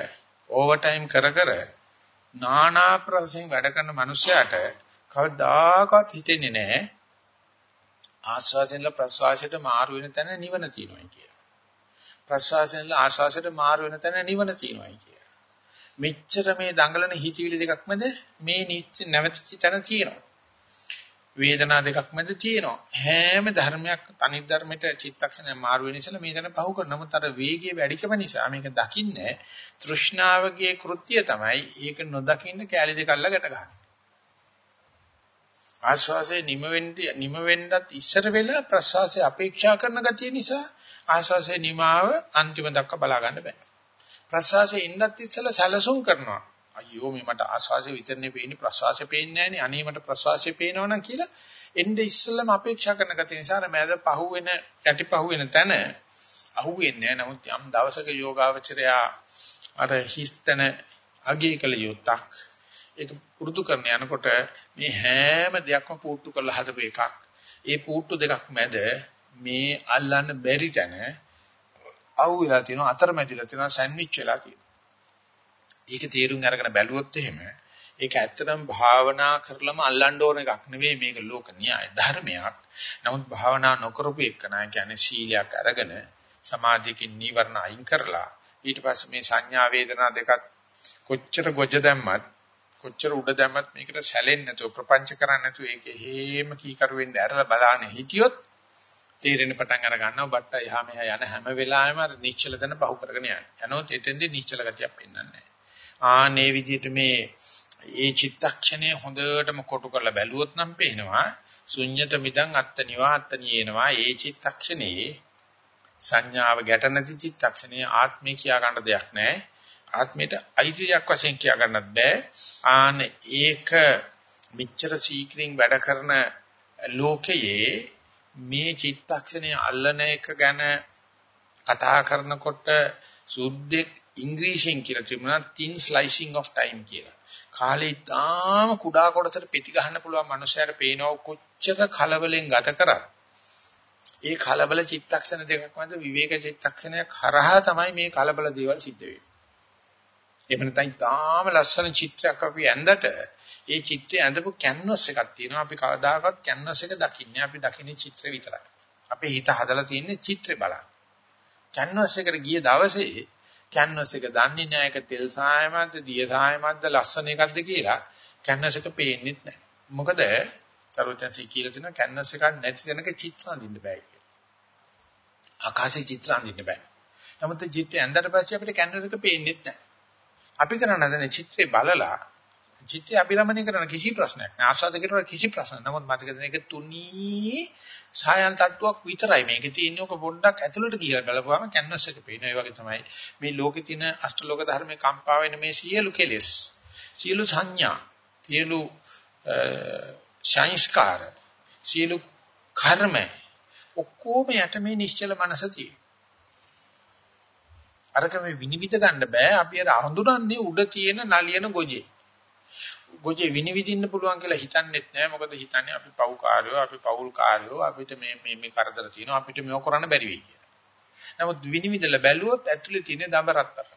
ඕවර් ටයිම් කර කර නානා ප්‍රසෙන් වැඩ කරන මනුස්සයාට කවදාකවත් හිතෙන්නේ නැහැ ආස්වාදයෙන්ල ප්‍රසවාසයට මාරු වෙන තැන නිවන තියෙනවා කියලා. ප්‍රසවාසයෙන්ල ආස්වාසයට මාරු වෙන තැන නිවන තියෙනවා කියලා. මෙච්චර මේ දඟලන හිතවිලි දෙකක් මැද මේ නැවතිච්ච තැන තියෙනවා. වේදනා දෙකක් මැද තියෙනවා. හැම ධර්මයක් තනි ධර්මයට චිත්තක්ෂණය මාරු වෙන නිසා මේ දැන පහු කරන නමුත් අර වේගයේ වැඩිකම නිසා මේක දකින්නේ තෘෂ්ණාවගේ කෘත්‍යය තමයි ඒක නොදකින්න කැලි දෙක අල්ල ගැට ගන්න. ආශ්වාසයේ නිම වෙන්නේ නිම වෙන්නත් ඉස්සර වෙලා ප්‍රශ්වාසයේ අපේක්ෂා කරන ගතිය නිසා ආශ්වාසයේ නිමාව අන්තිම දක්වා බලා ගන්න බෑ. ප්‍රශ්වාසයේ ඉන්නත් ඉස්සලා සැලසුම් කරනවා. අයියෝ මේ මට ආස්වාසිය විතරනේ පේන්නේ ප්‍රසවාසය පේන්නේ නැහනේ. අනේ මට ප්‍රසවාසය පේනවනම් කියලා එnde ඉස්සෙල්ලම අපේක්ෂා කරන ගතිය නිසා අර මෑද පහුවෙන යටි පහුවෙන තැන අහුවෙන්නේ නැහැ. නමුත් යම් දවසක යෝගාවචරයා අර හිස්තන අගය කළ යුත්තක් ඒක පුරුදු කරන යනකොට මේ හැම දෙයක්ම පුරුදු කරලා හදපු එකක්. ඒ පුරුදු දෙකක් මැද මේ අල්ලන්න බැරි තැන අවු වෙලා තියෙනවා අතරමැදිලා තියෙනවා සෑන්ඩ්විච් වෙලා තියෙනවා. ඒක තේරුම් අරගෙන බැලුවොත් එහෙම ඒක ඇත්තටම භාවනා කරලම අල්ලන්න ඕන එකක් නෙවෙයි මේක ලෝක න්‍යාය ධර්මයක්. නමුත් භාවනා නොකරපු එකනා කියන්නේ සීලයක් අරගෙන සමාධියකින් නීවරණ අයින් කරලා ඊට පස්සේ මේ සංඥා වේදනා දෙකත් කොච්චර ගොජ දැම්මත් කොච්චර උඩ දැම්මත් මේකට සැලෙන්නේ නැතුව ප්‍රපංච කරන්නේ නැතුව ඒක හේම කීකරු වෙන්න ඇරලා බලන්නේ හිටියොත් තේරෙන පටන් අර ගන්නවා බට්ට එහා මෙහා යන හැම වෙලාවෙම අර නිශ්චල දන පහු කරගෙන යනවා. යනොත් එතෙන්දී නිශ්චල ගතියක් පෙන්වන්නේ නැහැ. ආනේ විදිහට මේ ඒ චිත්තක්ෂණය හොඳටම කොටු කරලා බැලුවොත් නම් පේනවා ශුන්්‍යත මිදං අත්තනිවා අත්තනියේනවා ඒ චිත්තක්ෂණේ සංඥාව ගැට නැති චිත්තක්ෂණේ ආත්මේ කියා ගන්න දෙයක් නැහැ. ආත්මයට අයිතියක් වශයෙන් කියා ගන්නත් බෑ. ආන ඒක මිච්ඡර සීක්‍රින් වැඩ කරන ලෝකයේ මේ චිත්තක්ෂණේ අල්ලන එක ගැන කතා කරනකොට සුද්ධෙක් ඉංග්‍රීසියෙන් කියලා තිබුණා thin slicing of time කියලා. කාලේ ඊටාම කුඩා කොටසට පෙති ගහන්න පුළුවන් මනුස්සයර පේනව කොච්චර කලබලෙන් ගත කරත් ඒ කලබල චිත්තක්ෂණ දෙකක් මැද විවේක චිත්තක්ෂණයක් හරහා තමයි මේ කලබල දේවල් සිද්ධ වෙන්නේ. එහෙම නැත්නම් ඊටාම ලස්සන චිත්‍රයක් අපි ඇඳට ඒ චිත්‍රය ඇඳපු කැන්වස් එකක් තියෙනවා අපි කවදාකවත් කැන්වස් එක දකින්නේ අපි දකින්නේ චිත්‍රය විතරයි. අපේ හිත හදලා තියෙන්නේ චිත්‍රය බලන්න. කැන්වස් එකට ගිය දවසේ කැන්වස් එක දන්නේ නැහැ ඒක තෙල් සායමක්ද දිය සායමක්ද ලස්සන එකක්ද කියලා කැන්වස් එක පේන්නේ නැහැ. මොකද සරුවචන්සි කියලා තියෙනවා කැන්වස් එකක් නැති තැනක චිත්‍ර අඳින්න බෑ කියලා. ආකාශයේ චිත්‍ර අඳින්න බෑ. නමුත් චිත්‍රය ඇඳලා පස්සේ අපිට කැන්වස් එක පේන්නේ නැහැ. අපි කරන්නේ නැදනේ චිත්‍රය බලලා චිත්‍රය අභිරමණය කරන කිසි ප්‍රශ්නයක් නෑ. ආස්වාද කරන කිසි ප්‍රශ්නයක්. නමුත් මතක තියෙන එක තුනී සායන් තට්ටුවක් විතරයි මේකේ තියෙන්නේ. ඔක පොඩ්ඩක් ඇතුළට ගිහලා බලපුවාම කැන්වස් එක පේනවා. ඒ වගේ තමයි මේ ලෝකේ තියෙන අෂ්ටලෝක ධර්මයේ කම්පා වෙන මේ සියලු කෙලෙස්, සියලු සංඥා, සියලු සංස්කාර, සියලු කර්ම ඔක්කොම යට මේ නිශ්චල මනස තියෙනවා. අරක මේ විනිවිද ගන්න බෑ. අපි අර හඳුනන්නේ උඩ තියෙන නලියන ගොජේ. ගොජේ විනිවිදින්න පුළුවන් කියලා හිතන්නේත් නෑ මොකද හිතන්නේ අපි පව් කාර්යෝ අපි පවුල් කාර්යෝ අපිට මේ මේ මේ කරදර තියෙනවා අපිට මේක කරන්න බැරි වෙයි කියලා. නමුත් විනිවිදලා බැලුවොත් ඇතුලේ තියෙන දඹ රත්තර.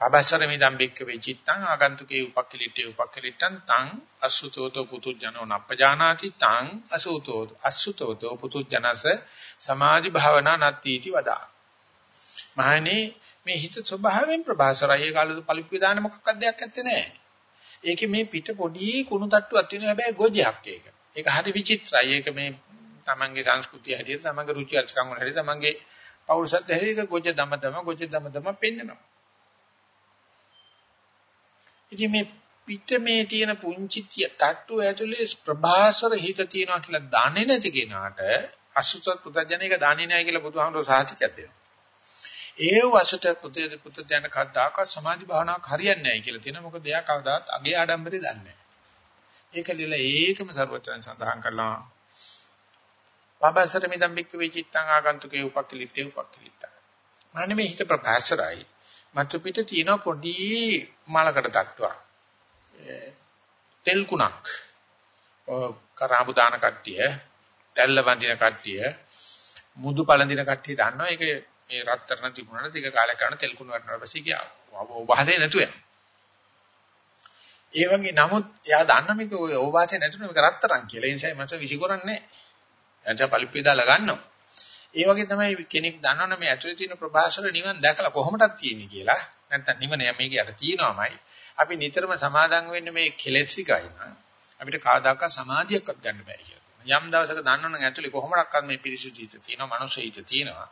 අබසර මේ දම්බෙක්ක වෙචිත්තං ආගන්තුකේ උපක්ඛලිටේ උපක්ඛලිටං තං අසුතෝතෝ පුතුජනෝ නප්පජානාති තං අසුතෝ අසුතෝතෝ පුතුජනස සමාධි භාවනා නත්තිති වදා. මහණේ මේ හිත ස්වභාවයෙන් ප්‍රභාසරයි ඒ කාලේ පලිප්පු දාන්න මොකක්වත් දෙයක් නැත්තේ නෑ. ඒකේ මේ පිට පොඩි කුණු තට්ටුවක් තියෙනවා හැබැයි ගොජයක් ඒක. ඒක හරි විචිත්‍රයි. ඒක මේ තමන්ගේ සංස්කෘතිය හැටියට තමන්ගේ රුචි අරුචිකම් වල හැටියට තමන්ගේ පෞරුෂත්ව හැටියට ගොජ දම දම ගොජ දම දම පෙන්නනවා. ඉතින් මේ පිට මේ තියෙන පුංචි තට්ටුව ඇතුලේ ප්‍රභාසර හිත තියෙනවා කියලා දන්නේ නැති කෙනාට අසුසත් පුතජනේක දන්නේ නැහැ කියලා බුදුහාමුදුරුවෝ සාහිතිකයක් දෙනවා. ඒ වසට පුතේ පුත දැන කද්දාක සමාධි භාවනාවක් හරියන්නේ නැහැ කියලා තියෙනවා. මොකද එයා කවදාත් අගේ ආඩම්බරේ දන්නේ නැහැ. ඒක ලියලා ඒකම ਸਰවචයන් සඳහන් කළා. පබසර මිදම් බික්ක වේචිත්තං ආගන්තුකේ උපක්ඛලිටේ උපක්ඛලිටා. මානේ මේ හිත ප්‍රභාසරයි. මතු පිට තියෙන පොඩි මලකට තට්ටුවක්. තෙල් කුණක්. කරාබු දාන කට්ටිය, තැල්ල වඳින කට්ටිය, මුදු පළඳින කට්ටිය දන්නවා ඒක මේ රත්තරන තිබුණාට ටික කාලයක් කරන තෙල් කුණ වටනවා පස්සේ කියා. වහදේ නැතුව යනවා. ඒ වගේ නමුත් එයා දන්න මේක ඔය ඕවාසේ නැතුන මේක රත්තරන් කියලා. ඒ නිසා මනස විසිකරන්නේ නැහැ. එයාට පලිප්පේ දාලා ගන්නවා. ඒ වගේ තමයි කෙනෙක් දන්නවනේ මේ ඇතුලේ තියෙන ප්‍රභාසර නිවන් දැකලා කොහොමදක් තියෙන්නේ කියලා. නැත්තම් නිවන මේක යට තියෙනවමයි. අපි නිතරම සමාදම් වෙන්නේ මේ කෙලෙස්සිකයි නම් අපිට කාදාකා සමාධියක්වත් ගන්න බෑ කියලා. යම් දවසක දන්නවනම් ඇතුලේ කොහොමඩක්වත් මේ පිරිසුදු හිත තියෙනවා, මනුෂ්‍ය හිත තියෙනවා.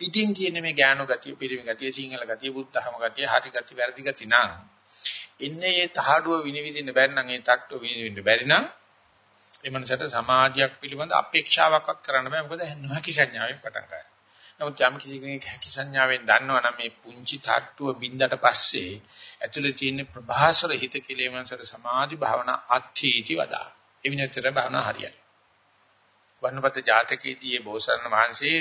පිටින් තියෙන මේ ඥාන ගතිය, පිරිමි ගතිය, සිංහල ගතිය, බුද්ධහම ගතිය, හරි ගතිය, වැරදි ගතිය නා ඉන්නේ මේ තහඩුව විනිවිදින්න බැරි නම් ඒ තට්ටුව විනිවිදින්න බැරි නම් ඒ මනසට සමාජයක් පිළිබඳ අපේක්ෂාවක්වත් කරන්න බෑ මොකද නොහැකි සංඥාවෙන් පටන් ගන්නවා. නමුත් යම් කිසි කෙනෙක් හැකි සංඥාවෙන් දන්නවනම් මේ පුංචි තට්ටුව බින්දට පස්සේ ඇතුලේ තියෙන ප්‍රභාසර හිත කියලා මනසට සමාධි භාවනා අත්ථීති වදා. ඒ විනතර භාවනා හරියයි. වන්නපත ජාතකයේදී බෝසත්ණ වහන්සේ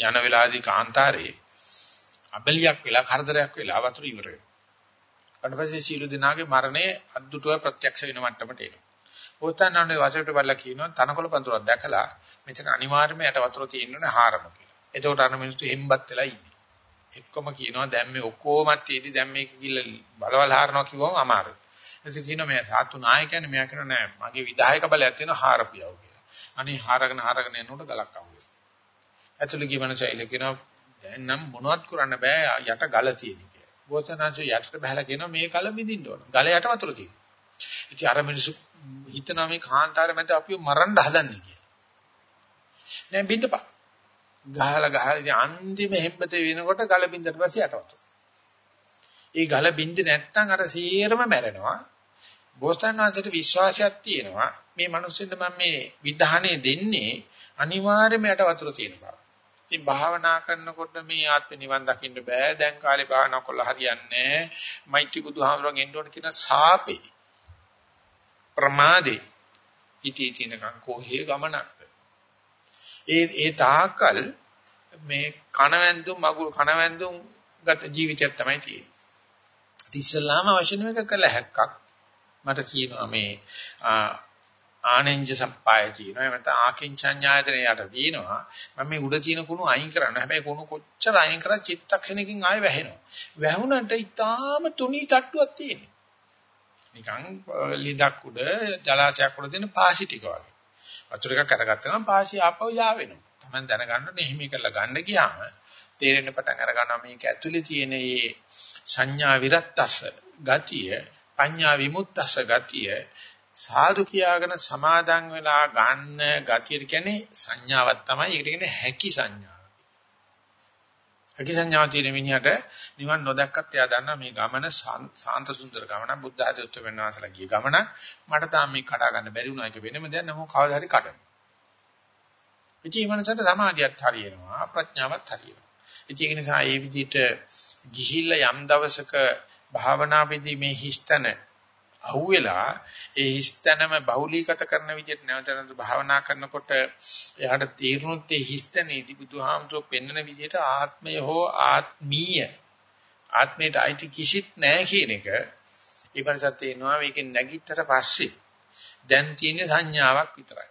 යන වෙලාවේදී කාන්තාරේ අබලියක් වෙලා කරදරයක් වෙලා වතුර ඉවර වෙනවා. ඊට පස්සේ සීල දිනාගේ මරණය අද්දුටුව ප්‍රත්‍යක්ෂ වෙන මට්ටමට එනවා. ඕතනන්නේ වචරට බලලා කියනවා තනකොළ පඳුරක් දැකලා මෙතන අනිවාර්යයෙන්ම යට වතුර තියෙන්න හාරම කියලා. එතකොට අර මිනිස්සු හෙම්බත් වෙලා ඉන්නේ. එක්කම කියනවා දැන් මේ ඔක්කොමත් තියෙදි දැන් මේක කිල්ල බලවල් හාරනවා කිව්වම අමාරුයි. එතකොට කියනවා මේ සාතු නායකයන් මෙයා කියනවා නෑ මගේ විධායක බලයක් තියෙන හාරපියව කියලා. අනේ හාරගෙන හාරගෙන යනකොට ගලක් අහුවෙනවා. ඇතුළේ ගිය මනසයිල කියනවා දැන් නම් මොනවත් කරන්න බෑ යට ගල තියෙන කියලා. බෝසතාණන්සෝ යටට බහලා කියනවා මේ ගල බින්දින්න ඕන. ගල යට වතුර තියෙනවා. ඉතින් අර මිනිස්සු හිතනවා මේ කාන්තාර මැද අපිව මරන්න හදන්නේ කියලා. නෑ බින්දපා. ගහලා ගහලා ඉතින් අන්තිම හෙම්බතේ වෙනකොට ගල බින්දට පස්සේ යටවතු. ඒ ගල බින්ද නැත්තම් අර සීරම මැරෙනවා. බෝසතාණන් වහන්සේට විශ්වාසයක් තියෙනවා මේ මිනිස්සුන්ට මම මේ විධානය දෙන්නේ අනිවාර්යයෙන්ම යට වතුර තියෙන බව. ඉතින් භාවනා කරනකොට මේ ආත්ම නිවන් දකින්න බෑ. දැන් කාලේ භාවනා කළා හරියන්නේ නැහැ. මෛත්‍රී බුදුහාමරගෙන් එන්න ඕන කියන සාපේ. ප්‍රමාදේ. ඉතී තිනකන් කොහේ ගමනක්ද? ඒ ඒ තාකල් මේ කනවැන්දුම් මගුල් කනවැන්දුම් ගත ජීවිතයක් තමයි තියෙන්නේ. ඉතින් අවශ්‍ය නෙවෙයි කළ හැක්කක්. මට කියනවා මේ ආනෙන්ජ සම්පාය තියෙනවා. එහෙම නැත්නම් ආකින්චඤ්ඤායතන යට තියෙනවා. මම මේ උඩ තියෙන කුණු අයින් කරන්න. හැබැයි කුණු කොච්චර අයින් කරත් චිත්තක්ෂණයකින් ආයෙ වැහෙනවා. වැහුණට ඊටාම තුනී තට්ටුවක් තියෙනවා. නිකන් ලිඳක් උඩ ජලාශයක් උඩ තියෙන පාසි ටික වගේ. වතුර එකක් අරගත්තා නම් පාසි ආපහු යා වෙනවා. Taman දැනගන්න ඕනේ එහෙම කරලා ගන්න ගියාම තේරෙන්න පටන් අර ගන්නවා මේක ඇතුලේ තියෙන මේ සංඥා විරත්තස ගතිය, පඤ්ඤා විමුක්තස ගතිය සාදු කියාගෙන සමාදන් වෙලා ගන්න ගතිය කියන්නේ සංඥාවක් තමයි. ඒකට කියන්නේ හැකි සංඥාව. හැකි සංඥාව තියෙන මිනිහට නිවන් නොදැක්කත් එයා දන්නා මේ ගමන සාන්ත සුන්දර ගමන බුද්ධ ආදී උත්තර වෙනවාසලා ගිය ගමන මට තාම මේ කඩා ගන්න බැරි වුණා ඒක වෙනම දෙයක් නම කවදා හරි කඩන. ඉතින් මේ මනසට සමාධියත් හරියනවා ප්‍රඥාවත් හරියනවා. ඉතින් ඒක නිසා ඒ විදිහට ගිහිල්ලා යම් දවසක භාවනාවේදී මේ හිස්තන අහුවෙලා ඒ හිස්තනම බහුලීගත කරන විදිහට නැවත නැවත භාවනා කරනකොට එයාට තීරුණුත් ඒ හිස්තනේදී බුදුහාමුදුරුවෝ පෙන්වන විදිහට ආත්මය හෝ ආත්මීය. ආත්මයට අයිති කිසිත් නැහැ කියන එක ඊපස්සත් තේනවා මේකෙන් නැගිටතර පස්සේ දැන් තියෙන සංඥාවක් විතරයි.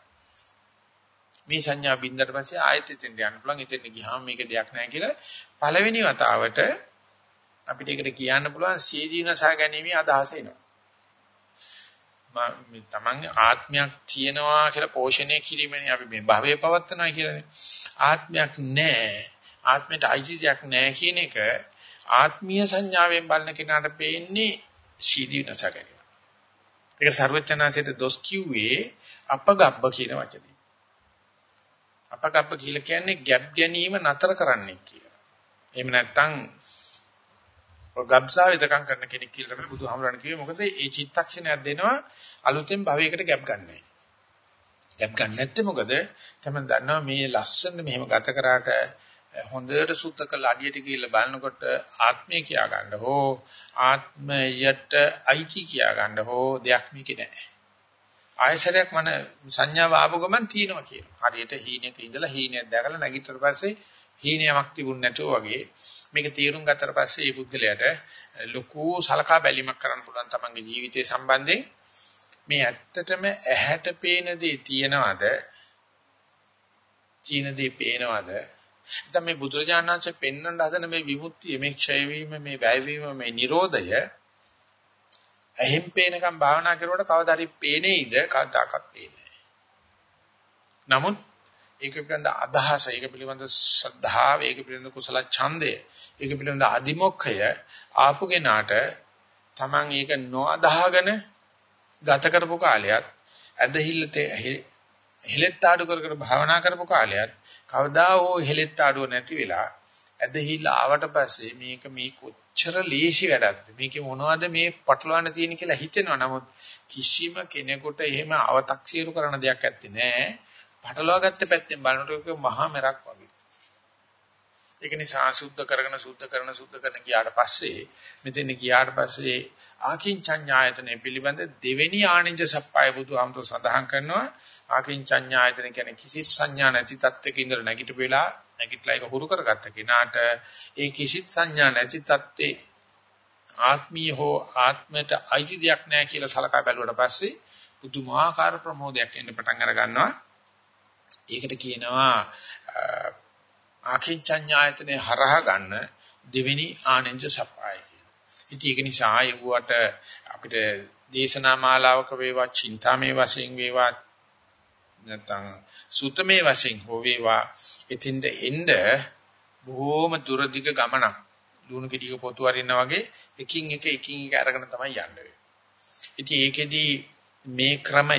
මේ සංඥා බින්දට පස්සේ ආයෙත් එතෙන් යන්න පුළුවන්. එතෙන් ගියාම මේක දෙයක් නැහැ කියලා පළවෙනි වතාවට අපිට ඒකට කියන්න පුළුවන් සීදීනසා ගැනීම අදහස එනවා. තමන්ගේ ආත්මයක් තියෙනවා කියලා පෝෂණය කිරීමනේ අපි මේ භවයේ පවත්නවා කියලානේ. ආත්මයක් නැහැ. ආත්මයට අයිතියක් නැහැ කියන එක ආත්මීය සංඥාවෙන් බලන කෙනාට පේන්නේ සීදී නැසගෙන. ඒක ਸਰවඥාචර්ය දොස් කිව්වේ අපගබ්බ කියන වචනේ. අපගබ්බ කියලා කියන්නේ ගැප් ගැනීම නතර කරන්නේ කියලා. එහෙම නැත්නම් ගබ්සා විදකම් කරන කෙනෙක් කියලා තමයි බුදුහාමරණ කිව්වේ. මොකද ඒ චිත්තක්ෂණයක් දෙනවා අලුතෙන් භවයකට ගැප් ගන්නෑ. ගැප් ගන්න නැත්තේ මොකද? තමයි දන්නවා මේ ලස්සන මෙහෙම ගත කරාට හොඳට සුද්ධ කළ අඩියට කියලා බලනකොට ආත්මය කියා ගන්න හෝ ආත්මයට අයිති කියා ගන්න හෝ දෙයක් මේකේ නැහැ. ආයසරයක් මන සංඥාව ආපු ගමන් තියෙනවා කියනවා. හරියට හීනයක ඉඳලා හීනයක් දැකලා නැගිටතර පස්සේ හීනයක් තිබුණ නැතුව වගේ මේක තීරුම් ගත්තට පස්සේ මේ බුද්ධලයට ලොකු සලකා බැලීමක් කරන්න පුළුවන් තමන්ගේ ජීවිතය සම්බන්ධයෙන් මේ ඇත්තටම ඇහැට පේන දේ තියනවද? චීන දේ පේනවද? නැත්නම් මේ බුදුරජාණන් වහන්සේ පෙන්වන්න හදන මේ විමුක්තිය, මේ ක්ෂය වීම, මේ වැය වීම, මේ Nirodhaය ඇහෙන් පේනකම් භාවනා කරුවට කවදා හරි පේනේයිද? කවදාකවත් පේන්නේ නමුත් ඒක පිළිබඳ අදහස, ඒක පිළිබඳ ශ්‍රද්ධාව, ඒක පිළිබඳ කුසල ඡන්දය, ඒක පිළිබඳ අදිමොක්ඛය ආපු කෙනාට Taman ඒක නොඅදාහගෙන ගත කරපු කාලයත් ඇදහිල්ල හෙලෙත් ආඩු කර කර භාවනා කරපු කාලයත් කවදා හෝ හෙලෙත් ආඩුව නැති වෙලා ඇදහිල්ල ආවට පස්සේ මේක මේ කොච්චර ලේසි වැඩක්ද? මේකේ මොනවද මේ පටලවන්න තියෙන කියලා හිතෙනවා. නමුත් කිසිම කෙනෙකුට එහෙම අව탁සීරු කරන දෙයක් ඇත්තේ නැහැ. පටලවා ගත්ත පැත්තෙන් බලනකොට මහා මෙරක් වගේ ඒක නිසා සුද්ධ කරගෙන සුද්ධ කරන සුද්ධ කරන ගියාට පස්සේ මෙතන ගියාට පස්සේ ආකින්චඤ්ඤායතනෙ පිළිබඳ දෙවෙනි ආනින්ජ සප්පාය බුදුහාමුදුර සඳහන් කරනවා ආකින්චඤ්ඤායතන කියන්නේ කිසි සංඥා නැති තත්ත්වයක ඉඳලා නැගිට වෙලා නැගිටලා ඒක හුරු කරගත්ත කෙනාට ඒ කිසිත් සංඥා නැති තත්ත්වේ ආත්මීය හෝ ආත්මයට අයිති දෙයක් නැහැ කියලා සලකා බැලුවට පස්සේ පුදුමාකාර ප්‍රමෝදයක් එන්න පටන් අර ගන්නවා. ඒකට කියනවා ආකින්චඤ්ඤායතනේ හරහා ගන්න දෙවෙනි ආනෙන්ජ සප්පාය ඉතින් ඒක නිසා යුවට අපිට දේශනා මාලාවක වේවා, චින්තාමේ වශයෙන් වේවා, නැත්නම් සුතමේ වශයෙන් හෝ වේවා, ඉතින්ද එන්න බොහොම දුරදිග ගමනක්. ලුණු ගෙඩියක පොතු අරිනා වගේ එකින් එක එකින් එක අරගෙන තමයි යන්න වෙන්නේ. ඉතින් ඒකෙදි මේ ක්‍රමය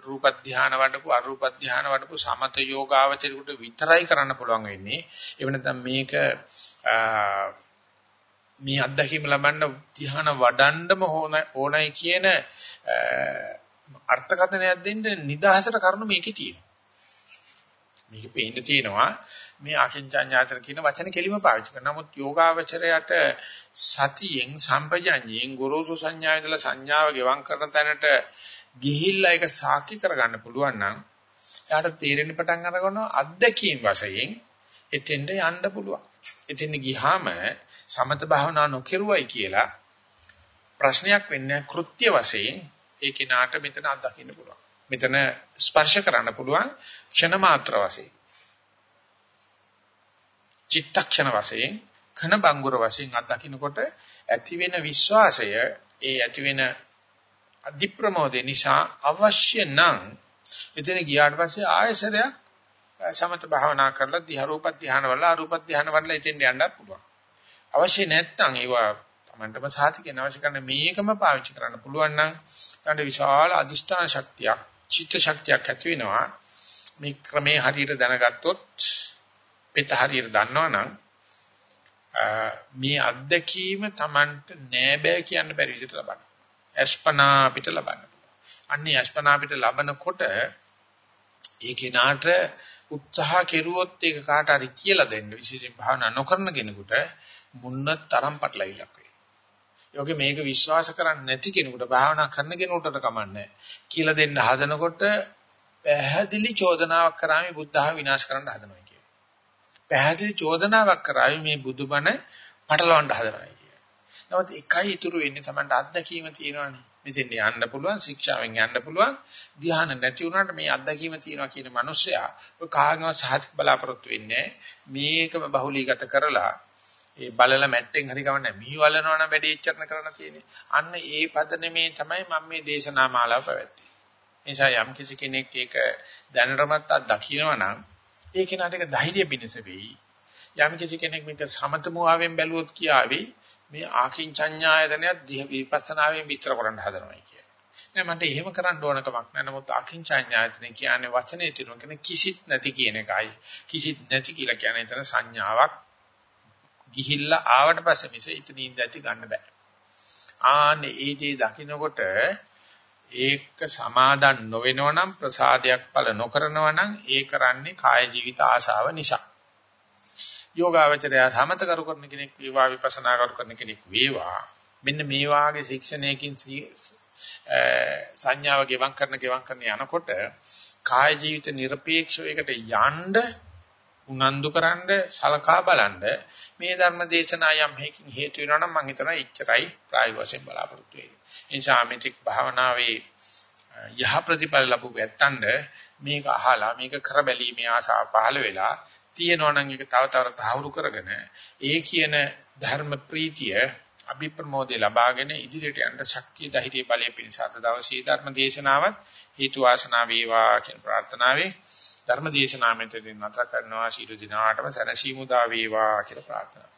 රූප ධානය වඩපු අරූප ධානය වඩපු සමත යෝගාවචරයට විතරයි කරන්න පුළුවන් වෙන්නේ. එහෙම නැත්නම් මේක මේ අත්දැකීම ලබන්න ධ්‍යාන වඩන්නම ඕනයි කියන අර්ථකථනයක් දෙන්න නිදහසට කරුණු මේකේ තියෙනවා. මේක පේන්න තියෙනවා මේ අකින්චඤ්ඤාතර කියන වචන කෙලිම පාවිච්චි කරනවා. නමුත් යෝගාවචරයට සතියෙන් සම්පජඤ්ඤයෙන් ගුරුසු සංඥාවදලා සංඥාව ගෙවම් කරන තැනට ගිහිල්ලා ඒක සාක්ෂි කරගන්න පුළුවන් නම් එයාට තේරෙන්න පටන් අරගන්නවා අත්දැකීම් වශයෙන් එතෙන්ට යන්න පුළුවන්. එතෙන් ගියාම සමත භාවනා නොකිරුවයි කියලා ප්‍රශ්නයක් වෙන්නේ කෘත්‍ය වශයෙන් ඒ කෙනාට මෙතන අත්දකින්න පුළුවන්. මෙතන ස්පර්ශ කරන්න පුළුවන් ක්ෂණ මාත්‍ර වශයෙන්. චිත්තක්ෂණ වශයෙන් කන බංගුර වශයෙන් අත්දකින්නකොට ඇති වෙන විශ්වාසය ඒ ඇති වෙන අධිප්‍රමෝදේ නිසා අවශ්‍ය නම් එතන ගියාට පස්සේ ආයසරයක් සමත භාවනා කරලා දිහරූප ධානය වල අරූප ධානය වල එතෙන් යන්නත් පුළුවන්. අවශ්‍ය නැත්නම් ඒවා Tamanටම සාතිකෙන අවශ්‍ය කරන මේකම පාවිච්චි කරන්න පුළුවන් නම් ඊට විශාල අදිෂ්ඨාන ශක්තියක්, චිත්ත ශක්තියක් ඇති වෙනවා. මේ ක්‍රමේ හරියට දැනගත්තොත්, පිට හරියට දන්නවනම් මේ අත්දැකීම Tamanට නෑ බෑ කියන්න බැරි විදිහට ලබන්න. අස්පනා අපිට ලබන්න. අන්නේ අස්පනා අපිට ලබනකොට ඒ කෙනාට උත්සාහ කෙරුවොත් ඒක කාට හරි කියලා දෙන්න විශේෂයෙන් භාවනා නොකරන කෙනෙකුට මුන්න තරම් පටලවිලක් වෙයි. ඒ වගේ මේක විශ්වාස කරන්නේ නැති කෙනෙකුට භාවනා කරන කෙනෙකුට කමන්නේ කියලා දෙන්න හදනකොට පැහැදිලි චෝදනාවක් කරාමි බුද්ධහම විනාශ කරන්න හදනවා කියන්නේ. පැහැදිලි චෝදනාවක් කරාමි මේ බුදුබණ පටලවන්න හදනවා කියන්නේ. නමුත් එකයි ඉතුරු වෙන්නේ Tamanට අත්දැකීම තියෙනවනේ. මෙතෙන් යන්න පුළුවන් ශික්ෂාවෙන් යන්න පුළුවන් ධ්‍යාන නැති වුණාට මේ අත්දැකීම තියෙනවා කියන මිනිස්සයා ඔය කාගෙන්වත් සහතික බලාපොරොත්තු වෙන්නේ මේකම බහුලීගත කරලා ඒ බලල මැට්ටෙන් හරි ගමන්නේ මී වලනවා නම් වැඩි ඉච්චරණ කරන්න තියෙන්නේ. අන්න ඒ පදනමේ තමයි මම මේ දේශනා මාලාව පැවැත්වුවේ. නිසා යම් කිසි කෙනෙක් ඒක දැනටමත් අත්දකිනවා නම් ඒ කෙනාට ඒක ධෛර්ය පිණිස වෙයි. යම් කිසි කෙනෙක් මේක සමතමුවාවෙන් බැලුවොත් කියාවි මේ ආකින්චඤ්ඤායතනයත් විපස්සනාවෙන් විස්තර කරන්න හදනවා කිය. නෑ මට එහෙම කරන්න ඕන කමක් නෑ. නමුත් අකින්චඤ්ඤායතන කියන්නේ වචනේ තියෙන කෙනෙක් කිසිත් නැති කියන එකයි. කිසිත් නැති කියලා කියන්නේ එතන සංඥාවක් ගිහිල්ලා ආවට පස්සේ මිස ඉතින් ඇති ගන්න බෑ. ආන්නේ ඒ දේ දකින්නකොට ඒක සමාදන් නොවෙනව නම් ප්‍රසාදයක් පළ නොකරනව නම් ඒ කරන්නේ කාය ජීවිත ආශාව නිසා. යෝගාවචරය සමත කරු කරන කෙනෙක් වේවා විපස්සනා කරු කරන කෙනෙක් වේවා මෙන්න මේ වාගේ ශික්ෂණයකින් සංඥාව ගෙවම් කරන ගෙවම් කරන යනකොට කාය ජීවිත নিরপেক্ষව එකට යන්න උනන්දුකරනද සලකා බලනද මේ ධර්ම දේශනා යම් හේකින් හේතු වෙනවා නම් මම හිතනවා ඉච්චරයි ප්‍රායෝගික වශයෙන් බලාපොරොත්තු වෙන්නේ. එනිසා භාවනාවේ යහ ප්‍රතිඵල ලැබු වැත්තන්ද මේක අහලා මේක කර බැලීමේ ආසාව පහළ වෙලා තියෙනවා නම් ඒක තව තව තහවුරු කරගෙන ඒ කියන ධර්ම ප්‍රීතිය අභිප්‍රමෝදේ ලබාගෙන ඉදිරියට යන්න ශක්තිය ධෛර්ය බලය පිණිස අද දවසේ ධර්ම දේශනාවත් හේතු වාසනා වේවා කියන ප්‍රාර්ථනාවෙන් ධර්ම දේශනාව මෙතනින් නැත කරනවා. ශීල දිනාටම සැනසීම උදා වේවා කියලා ප්‍රාර්ථනා